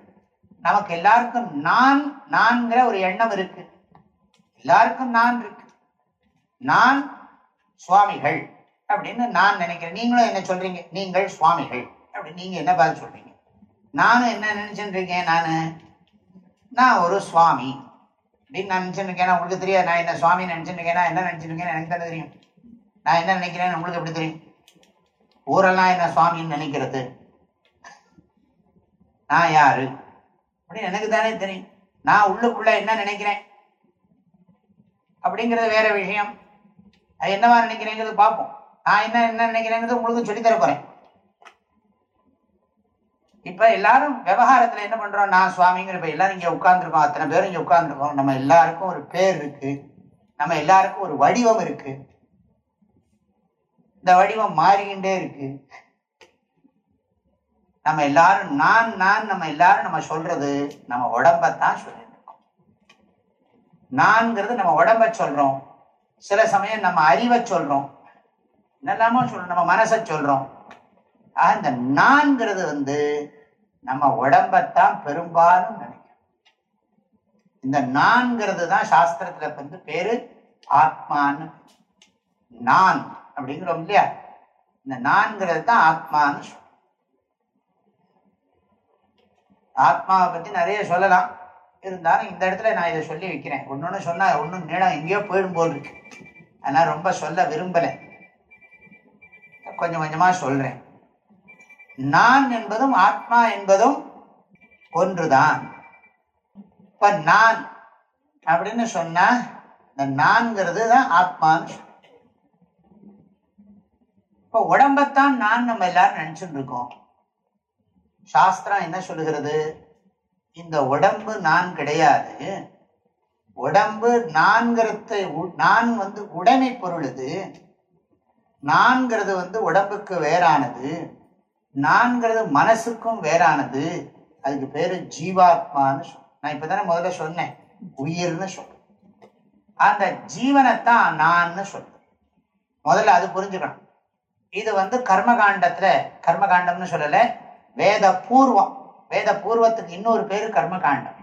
நமக்கு எல்லாருக்கும் நான் நான்கிற ஒரு எண்ணம் இருக்கு. எல்லாருக்கும் நான் இருக்கு. நான் சுவாமிகள் அப்படின்னு நான் நினைக்கிறேன். நீங்களும் என்ன சொல்றீங்க? நீங்கள் சுவாமிகள் அப்படின்னு நீங்க என்ன பதில் சொல்றீங்க? நானும் என்ன நினைச்சுட்டு இருக்கேன்? நானு நான் ஒரு சுவாமி அப்படின்னு நான் நினச்சிருக்கேன் உங்களுக்கு தெரியாது. நான் என்ன சுவாமி நினைச்சுட்டு என்ன நினைச்சிட்டு எனக்கு தானே தெரியும். நான் என்ன நினைக்கிறேன்னு உங்களுக்கு எப்படி தெரியும்? ஊரெல்லாம் என்ன சுவாமின்னு நினைக்கிறது? நான் யாரு? அப்படின்னு எனக்கு தானே தெரியும். நான் உள்ளுக்குள்ள என்ன நினைக்கிறேன்? அப்படிங்கிறது வேற விஷயம். அது என்னவா நினைக்கிறேங்கிறது பார்ப்போம். நான் என்ன என்ன நினைக்கிறேங்கிறது உங்களுக்கு சொல்லித்தர போறேன். இப்ப எல்லாரும் விவகாரத்துல என்ன பண்றோம்? நான் சுவாமிங்கிற இப்ப எல்லாரும் இங்க உட்கார்ந்துருக்கோம். அத்தனை பேரும் இங்க உட்கார்ந்துருக்கோம். நம்ம எல்லாருக்கும் ஒரு பேர் இருக்கு. நம்ம எல்லாருக்கும் ஒரு வடிவம் இருக்கு. இந்த வடிவம் மாறிக்கிட்டே இருக்கு. நம்ம எல்லாரும் நான் நான் நம்ம எல்லாரும் நம்ம சொல்றது நம்ம உடம்பத்தான் சொல்லிட்டு இருக்கோம். நான்கிறது நம்ம உடம்ப சொல்றோம். சில சமயம் நம்ம அறிவை சொல்றோம். என்னெல்லாமோ சொல்றோம். நம்ம மனசை சொல்றோம். ஆக இந்த நான்கிறது வந்து நம்ம உடம்பத்தான் பெரும்பாலும் நினைக்கும். இந்த நான்கிறது தான் சாஸ்திரத்துல வந்து பேரு ஆத்மான்னு. நான் அப்படிங்கிறோம் இல்லையா? இந்த நான்கிறது தான் ஆத்மான்னு சொல்றோம். ஆத்மாவை பத்தி நிறைய சொல்லலாம். இருந்தாலும் இந்த இடத்துல நான் இதை சொல்லி வைக்கிறேன். ஒன்னொன்னு சொன்னால் ஒன்றும் நீளம் எங்கேயோ போயிடும் போல் இருக்கு. அதனால ரொம்ப சொல்ல விரும்பலை. கொஞ்சம் கொஞ்சமா சொல்றேன். நான் என்பதும் ஆத்மா என்பதும் ஒன்றுதான். இப்ப நான் அப்படின்னு சொன்னா இந்த நான்கிறது தான் ஆத்மான்னு இப்போ இப்ப உடம்பத்தான் நான் நம்ம எல்லாரும் நினச்சிட்டு இருக்கோம். சாஸ்திரம் என்ன சொல்லுகிறது? இந்த உடம்பு நான் கிடையாது. உடம்பு நான்கிறத நான் வந்து உடைமை பொருள் இது நான்கிறது வந்து உடம்புக்கு வேறானது. நான்கிறது மனசுக்கும் வேறானது. அதுக்கு பேரு ஜீவாத்மான்னு சொல் நான் இப்பதானே முதல்ல சொன்னேன். உயிர்னு சொல்றேன் அந்த ஜீவனைத்தான் நான்னு சொல்றேன் முதல்ல அது புரிஞ்சுக்கணும். இது வந்து கர்மகாண்டத்துல கர்மகாண்டம்னு சொல்லலை வேத பூர்வம் வேத பூர்வத்துக்கு இன்னொரு பேரு கர்மகாண்டம்.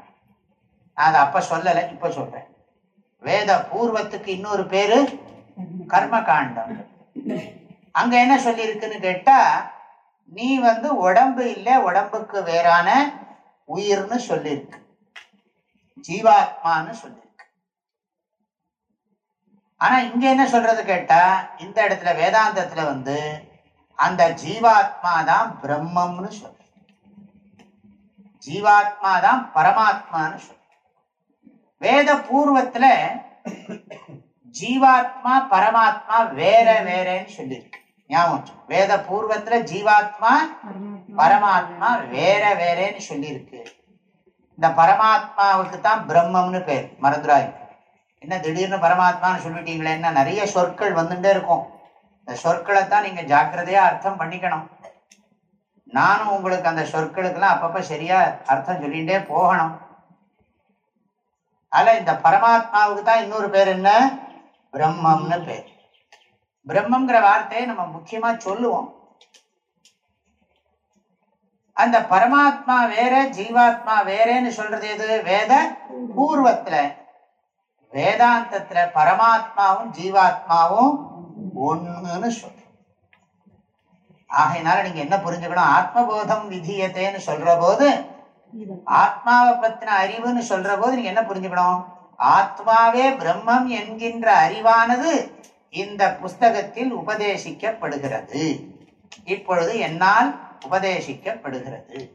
நான் அதை அப்ப சொல்லலை இப்ப சொல்றேன். வேத பூர்வத்துக்கு இன்னொரு பேரு கர்மகாண்டம். அங்க என்ன சொல்லியிருக்குன்னு கேட்டா நீ வந்து உடம்பு இல்லை உடம்புக்கு வேறான உயிர்னு சொல்லியிருக்கு. ஜீவாத்மான்னு சொல்லியிருக்கு. ஆனா இங்க என்ன சொல்றது கேட்டா இந்த இடத்துல வேதாந்தத்துல வந்து அந்த ஜீவாத்மா தான் பிரம்மம்னு சொல்ற ஜீவாத்மா தான் பரமாத்மான்னு சொல்ற வேத பூர்வத்துல ஜீவாத்மா பரமாத்மா வேற வேறன்னு சொல்லியிருக்கு. ஞாபகம் வேத பூர்வத்துல ஜீவாத்மா பரமாத்மா வேற வேறேன்னு சொல்லியிருக்கு. இந்த பரமாத்மாவுக்கு தான் பிரம்மம்னு பேர். மறந்துடாய் என்ன திடீர்னு பரமாத்மான்னு சொல்லிட்டீங்களே என்ன நிறைய சொற்கள் வந்துட்டே இருக்கும். இந்த சொற்களை தான் நீங்க ஜாக்கிரதையா அர்த்தம் பண்ணிக்கணும். நானும் உங்களுக்கு அந்த சொற்களுக்கெல்லாம் அப்பப்ப சரியா அர்த்தம் சொல்லிகிட்டே போகணும். அதுல இந்த பரமாத்மாவுக்கு தான் இன்னொரு பேர் என்ன? பிரம்மம்னு பேர். பிரம்மங்கிற வார்த்தையை நம்ம முக்கியமா சொல்லுவோம். அந்த பரமாத்மா வேற ஜீவாத்மா வேறேன்னு சொல்றது எது? வேத பூர்வத்துல. வேதாந்தத்துல பரமாத்மாவும் ஜீவாத்மாவும் ஒன்றுன்னு சொல்றோம். ஆகையினால நீங்க என்ன புரிஞ்சுக்கணும்? ஆத்மபோதம் விதியத்தேன்னு சொல்ற போது ஆத்மாவை பத்தின அறிவுன்னு சொல்ற போது நீங்க என்ன புரிஞ்சுக்கணும்? ஆத்மாவே பிரம்மம் என்கின்ற அறிவானது இந்த புஸ்தகத்தில் உபதேசிக்கப்படுகிறது. இப்பொழுது என்னால் உபதேசிக்கப்படுகிறது.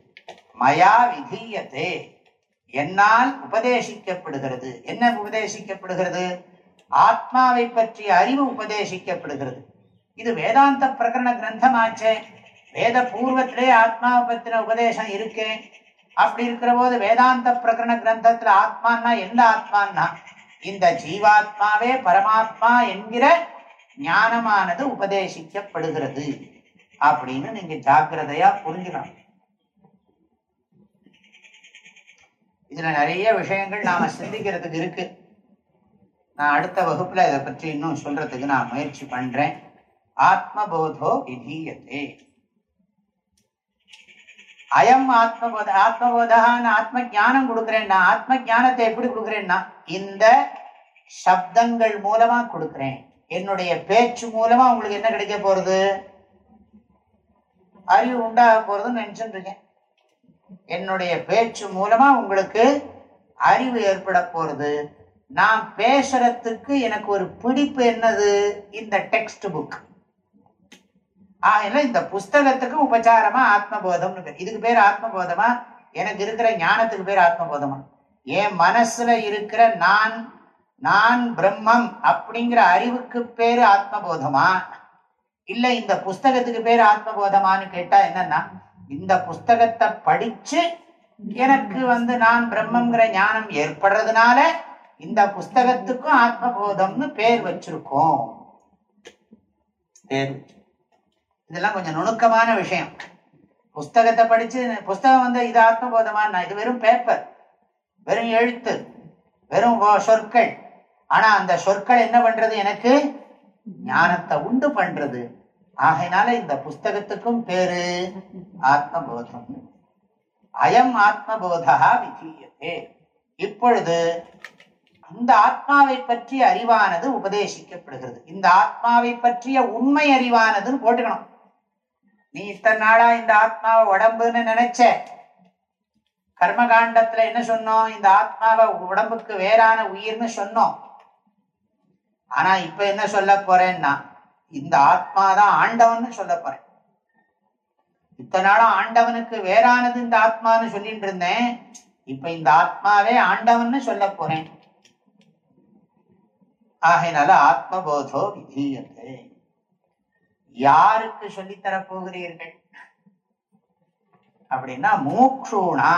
மயா விதீயத்தே என்னால் உபதேசிக்கப்படுகிறது. என்ன உபதேசிக்கப்படுகிறது? ஆத்மாவை பற்றிய அறிவு உபதேசிக்கப்படுகிறது. இது வேதாந்த பிரகரண கிரந்தமாச்சே. வேத பூர்வத்திலே ஆத்மாவை பற்றின உபதேசம் இருக்கே. அப்படி இருக்கிற போது வேதாந்த பிரகரண கிரந்தத்துல ஆத்மான்னா எந்த ஆத்மான்னா? இந்த ஜீவாத்மாவே பரமாத்மா என்கிற ஞானமானது உபதேசிக்கப்படுகிறது. அப்படின்னு நீங்க ஜாக்கிரதையா புரிஞ்சுக்கணும். இதுல நிறைய விஷயங்கள் நாம சிந்திக்கிறதுக்கு இருக்கு. நான் அடுத்த வகுப்புல இதை பற்றி இன்னும் சொல்றதுக்கு நான் முயற்சி பண்றேன். ஆத்மபோதோ விதீயத்தே அயம் ஆத்மபோத ஆத்மபோதான் ஆத்ம ஞானம் கொடுக்குறேன்னா ஆத்ம ஞானத்தை எப்படி கொடுக்குறேன்னா இந்த சப்தங்கள் மூலமா கொடுக்குறேன். என்னுடைய பேச்சு மூலமா உங்களுக்கு என்ன கிடைக்க போறது? அறிவு உண்டாக போறதுன்னு நினைச்சுட்டு இருக்கேன். என்னுடைய பேச்சு மூலமா உங்களுக்கு அறிவு ஏற்பட போறது. நான் பேசுறதுக்கு எனக்கு ஒரு பிடிப்பு என்னது? இந்த டெக்ஸ்ட் புக் ஆகல இந்த புஸ்தகத்துக்கு உபச்சாரமா ஆத்மபோதம்னு இதுக்கு பேர் ஆத்மபோதமா? எனக்கு இருக்கிற ஞானத்துக்கு பேர் ஆத்மபோதமா? என் மனசுல இருக்கிற நான் நான் பிரம்மம் அப்படிங்கிற அறிவுக்கு பேரு ஆத்மபோதமா? இல்ல இந்த புஸ்தகத்துக்கு பேர் ஆத்மபோதமான்னு கேட்டா என்னன்னா இந்த புஸ்தகத்தை படிச்சு எனக்கு வந்து நான் பிரம்மங்கிற ஞானம் ஏற்படுறதுனால இந்த புஸ்தகத்துக்கும் ஆத்மபோதம்னு பேர் வச்சிருக்கோம். பேர். இதெல்லாம் கொஞ்சம் நுணுக்கமான விஷயம். புஸ்தகத்தை படிச்சு புஸ்தகம் வந்து இது ஆத்மபோதமா இது வெறும் பேப்பர் வெறும் எழுத்து வெறும் சொற்கள். ஆனா அந்த சொற்கள் என்ன பண்றது எனக்கு? ஞானத்தை உண்டு பண்றது. ஆகையினால இந்த புஸ்தகத்துக்கும் பேரு ஆத்மபோதம். அயம் ஆத்மபோதா விதீயத்தே இப்பொழுது அந்த ஆத்மாவை பற்றிய அறிவானது உபதேசிக்கப்படுகிறது. இந்த ஆத்மாவை பற்றிய உண்மை அறிவானதுன்னு போட்டுக்கணும். நீ இத்தனை நாளா இந்த ஆத்மாவை உடம்புன்னு நினைச்ச? கர்மகாண்டத்துல என்ன சொன்னோம்? இந்த ஆத்மாவை உடம்புக்கு வேறான உயிர்னு சொன்னோம். ஆனா இப்ப என்ன சொல்ல போறேன்னா இந்த ஆத்மாதான் ஆண்டவன் சொல்ல போறேன். இத்தனை நாளும் ஆண்டவனுக்கு வேறானது இந்த ஆத்மான்னு சொல்லிட்டு இருந்தேன். இப்ப இந்த ஆத்மாவே ஆண்டவன் சொல்ல போறேன். ஆகையினால ஆத்மபோதோ விதீயத்தை யாருக்கு சொல்லித்தர போகிறீர்கள்? அப்படின்னா மூக்ஷூணா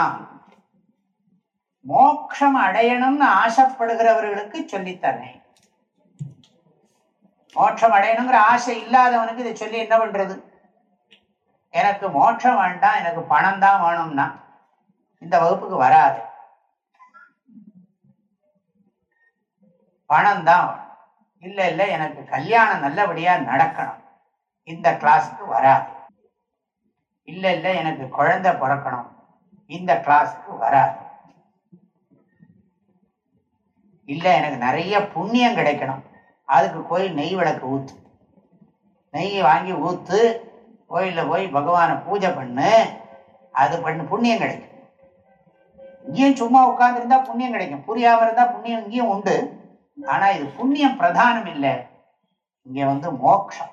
மோக்ஷம் அடையணும்னு ஆசைப்படுகிறவர்களுக்கு சொல்லித்தரேன். மோட்சம் அடையணுங்கிற ஆசை இல்லாதவனுக்கு இதை சொல்லி என்ன பண்றது? எனக்கு மோட்சம் வேண்டாம் எனக்கு பணம் தான் வேணும்னா இந்த வகுப்புக்கு வராது. பணம் தான் இல்லை இல்ல இல்ல எனக்கு கல்யாணம் நல்லபடியா நடக்கணும். இந்த கிளாஸுக்கு வராது. இல்ல இல்ல எனக்கு குழந்தை பிறக்கணும். இந்த கிளாஸுக்கு வராது. இல்ல எனக்கு நிறைய புண்ணியம் கிடைக்கணும். அதுக்கு கோயில் நெய் விளக்கு ஊத்து. நெய் வாங்கி ஊத்து கோயிலில் போய் பகவானை பூஜை பண்ணு அது பண்ணு புண்ணியம் கிடைக்கும். இங்கேயும் சும்மா உட்காந்துருந்தா புண்ணியம் கிடைக்கும். புரியாமல் இருந்தா புண்ணியம் இங்கேயும் உண்டு. ஆனா இது புண்ணியம் பிரதானம் இல்லை. இங்க வந்து மோக்ஷம்.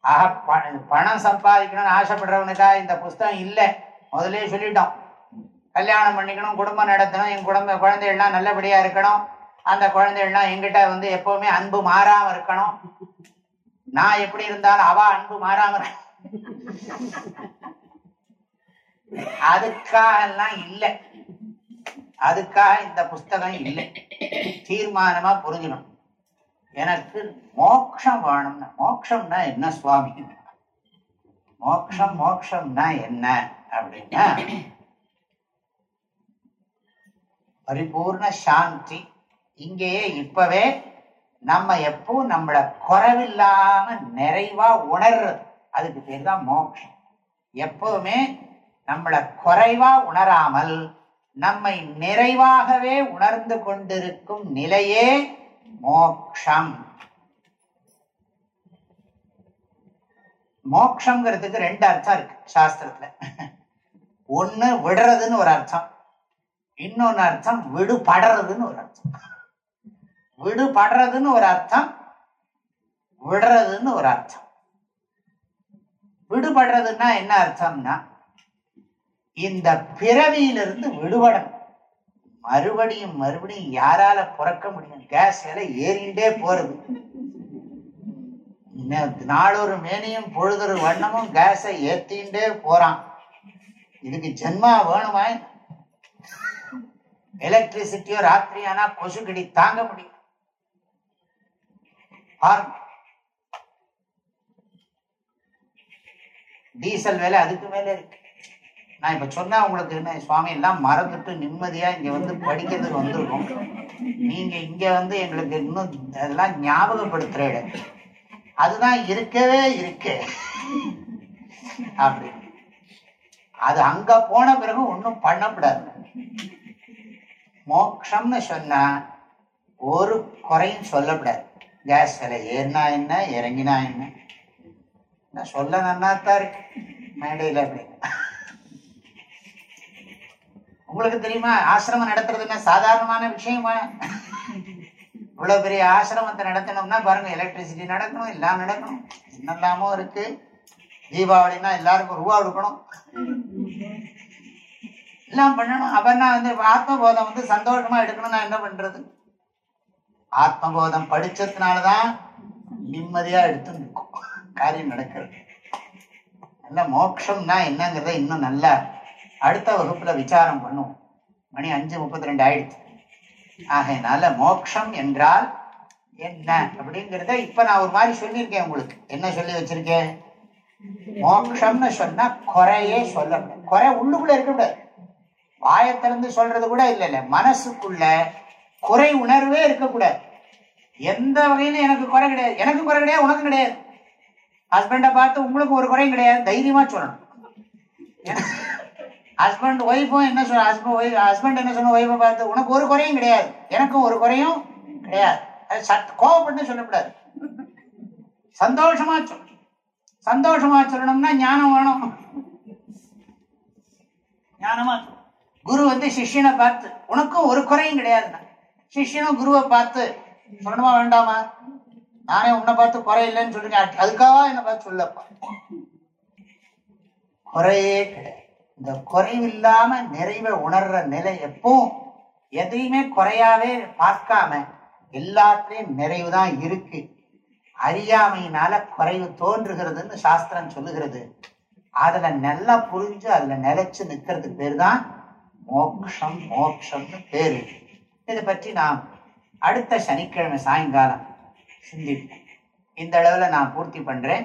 ஆக பண பணம் சம்பாதிக்கணும்னு ஆசைப்படுறவனுக்கா இந்த புஸ்தகம் இல்லை. முதலே சொல்லிட்டோம். கல்யாணம் பண்ணிக்கணும் குடும்பம் நடத்தணும் என் குடும்ப குழந்தைகள்லாம் நல்லபடியா இருக்கணும். அந்த குழந்தைகள்லாம் எங்கிட்ட வந்து எப்பவுமே அன்பு மாறாம இருக்கணும். நான் எப்படி இருந்தாலும் அவ அன்பு மாறாம இரு- அதுக்காக எல்லாம் இல்லை. அதுக்காக இந்த புஸ்தகம் இல்லை. தீர்மானமா புரிஞ்சுக்கணும். எனக்கு மோக்ஷம் வேணும்னா மோக்ஷம்னா என்ன சுவாமி? மோக்ஷம் மோக்ஷம்னா என்ன அப்படின்னா பரிபூர்ண சாந்தி. இங்கேயே இப்பவே நம்ம எப்போ நம்மள குறைவில்லாம நிறைவா உணர்றது. அதுக்கு பேர் தான் மோட்சம் எப்பவுமே நம்மள குறைவா உணராமல் நம்மை நிறைவாகவே உணர்ந்து கொண்டிருக்கும் நிலையே மோக்ஷம். மோக்ஷங்கிறதுக்கு ரெண்டு அர்த்தம் இருக்கு சாஸ்திரத்துல. ஒண்ணு விடுறதுன்னு ஒரு அர்த்தம். இன்னொன்னு அர்த்தம் விடுபடுறதுன்னு ஒரு அர்த்தம். விடுபடுறதுன்னு ஒரு அர்த்தம் விடுறதுன்னு ஒரு அர்த்தம். விடுபடுறதுன்னா என்ன அர்த்தம்னா இந்த பிறவியிலிருந்து விடுபடணும் மறுபடியும் மறுபடியும் யாரால பிறக்க முடியும்? கேஸ் விலை ஏறிண்டே போறது. நாளொரு மேனியும் பொழுதொரு வண்ணமும் கேஸை ஏத்திண்டே போறான். இதுக்கு ஜென்மா வேணுமா எலக்ட்ரிசிட்டியோ ராத்திரி ஆனா கொசு கடி தாங்க முடியும். டீசல் வேலை அதுக்கு மேல இருக்கு. நான் இப்ப சொன்னா உங்களுக்கு என்ன சுவாமி எல்லாம் மறந்துட்டு நிம்மதியா இங்க வந்து படிக்கிறதுக்கு வந்திருக்கோம் நீங்க இங்க வந்து எங்களுக்கு இன்னும் அதெல்லாம் ஞாபகப்படுத்துற அதுதான் இருக்கவே இருக்கு. அப்படி. அது அங்க போன பிறகு ஒன்றும் பண்ணக்கூடாது. மோக்ஷம்னு சொன்னா ஒரு குறையும் சொல்லக்கூடாது. கேஸ் விலை ஏறினா என்ன இறங்கினா என்ன? நான் சொல்ல நன்னாத்தான் இருக்கு. மேடையில் அப்படி. உங்களுக்கு தெரியுமா ஆசிரமம் நடத்துறது என்ன சாதாரணமான விஷயமா? இவ்வளவு பெரிய ஆசிரமத்தை நடத்தணும்னா பாருங்க எலக்ட்ரிசிட்டி நடக்கணும் எல்லாம் நடக்கணும். என்னெல்லாமோ இருக்கு. தீபாவளினா எல்லாருக்கும் ரூபா கொடுக்கணும். எல்லாம் பண்ணணும். அப்படின்னா வந்து ஆத்மபோதம் வந்து சந்தோஷமா எடுக்கணும்னா என்ன பண்றது? ஆத்மபோதம் படிச்சதுனாலதான் நிம்மதியா எடுத்து நிற்கும். காரியம் நடக்கிறது. நல்ல மோட்சம்னா என்னங்கிறத இன்னும் நல்லா அடுத்த வகுப்புல விசாரம் பண்ணுவோம். மணி அஞ்சு முப்பத்தி ரெண்டு ஆயிடுச்சு. ஆகையினால மோக்ஷம் என்றால் என்ன அப்படிங்கிறத இப்ப நான் ஒரு மாதிரி சொல்லியிருக்கேன் உங்களுக்கு. என்ன சொல்லி வச்சிருக்கேன்? மோக்ஷம்னு சொன்னா குறையே சொல்ல குறை உள்ளுக்குள்ள இருக்கக்கூடாது வாயை திறந்து சொல்றது கூட இல்ல இல்ல. மனசுக்குள்ள குறை உணர்வே இருக்கக்கூடாது எந்த வகையிலும் எனக்கு குறை கிடையாது. எனக்கு குறை கிடையாது உனக்கும் கிடையாது. ஹஸ்பண்டை பார்த்து உங்களுக்கு ஒரு குறையும் கிடையாது. தைரியமா சொல்லணும். ஹஸ்பண்ட் ஒய்ஃபும் என்ன சொல்ல ஹஸ்பண்ட் ஒய்ஃப் ஹஸ்பண்ட் என்ன சொன்ன ஒய்ஃபை பார்த்து உனக்கு ஒரு குறையும் கிடையாது. எனக்கும் ஒரு குறையும் கிடையாது. அது சட் கோவப்பட்டு சொல்லக்கூடாது. சந்தோஷமா சொல் சந்தோஷமா சொல்லணும்னா ஞானம் வேணும். ஞானமா குரு வந்து சிஷ்யனை பார்த்து உனக்கும் ஒரு குறையும் கிடையாதுண்ணா சிஷ்யனும் குருவை பார்த்து சொல்லணுமா வேண்டாமா? நானே உன்னை பார்த்து குறை இல்லைன்னு சொல்லுங்க அதுக்காக என்னை பார்த்து சொல்லப்பா. குறையே கிடையாது. இந்த குறைவில்லாம நிறைவை உணர்ற நிலை எப்பவும் எதையுமே குறையாவே பார்க்காம எல்லாத்துலேயும் நிறைவு தான் இருக்கு. அறியாமையினால குறைவு தோன்றுகிறதுன்னு சாஸ்திரம் சொல்லுகிறது. அதுல நல்லா புரிஞ்சு அதுல நிலைச்சு நிக்கிறதுக்கு பேர் தான் மோக்ஷம் மோக்ஷம்னு பேரு. இதை பற்றி நாம் அடுத்த சனிக்கிழமை சாயங்காலம் சிந்திப்போம். இந்த அளவுல நான் பூர்த்தி பண்றேன்.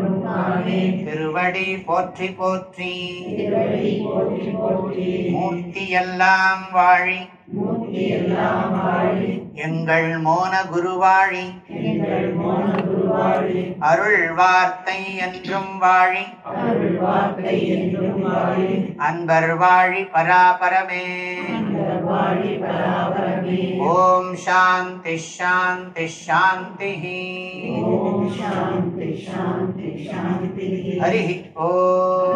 திருவடி போற்றி போற்றி. மூர்த்தியெல்லாம் வாழி. எங்கள் மோன குருவாழி அருள் வார்த்தை என்றும் வாழி. அன்பர் வாழி பராபரமே. ஓம் சாந்தி ஷாந்தி ஷாந்தி ஹரி ஓம்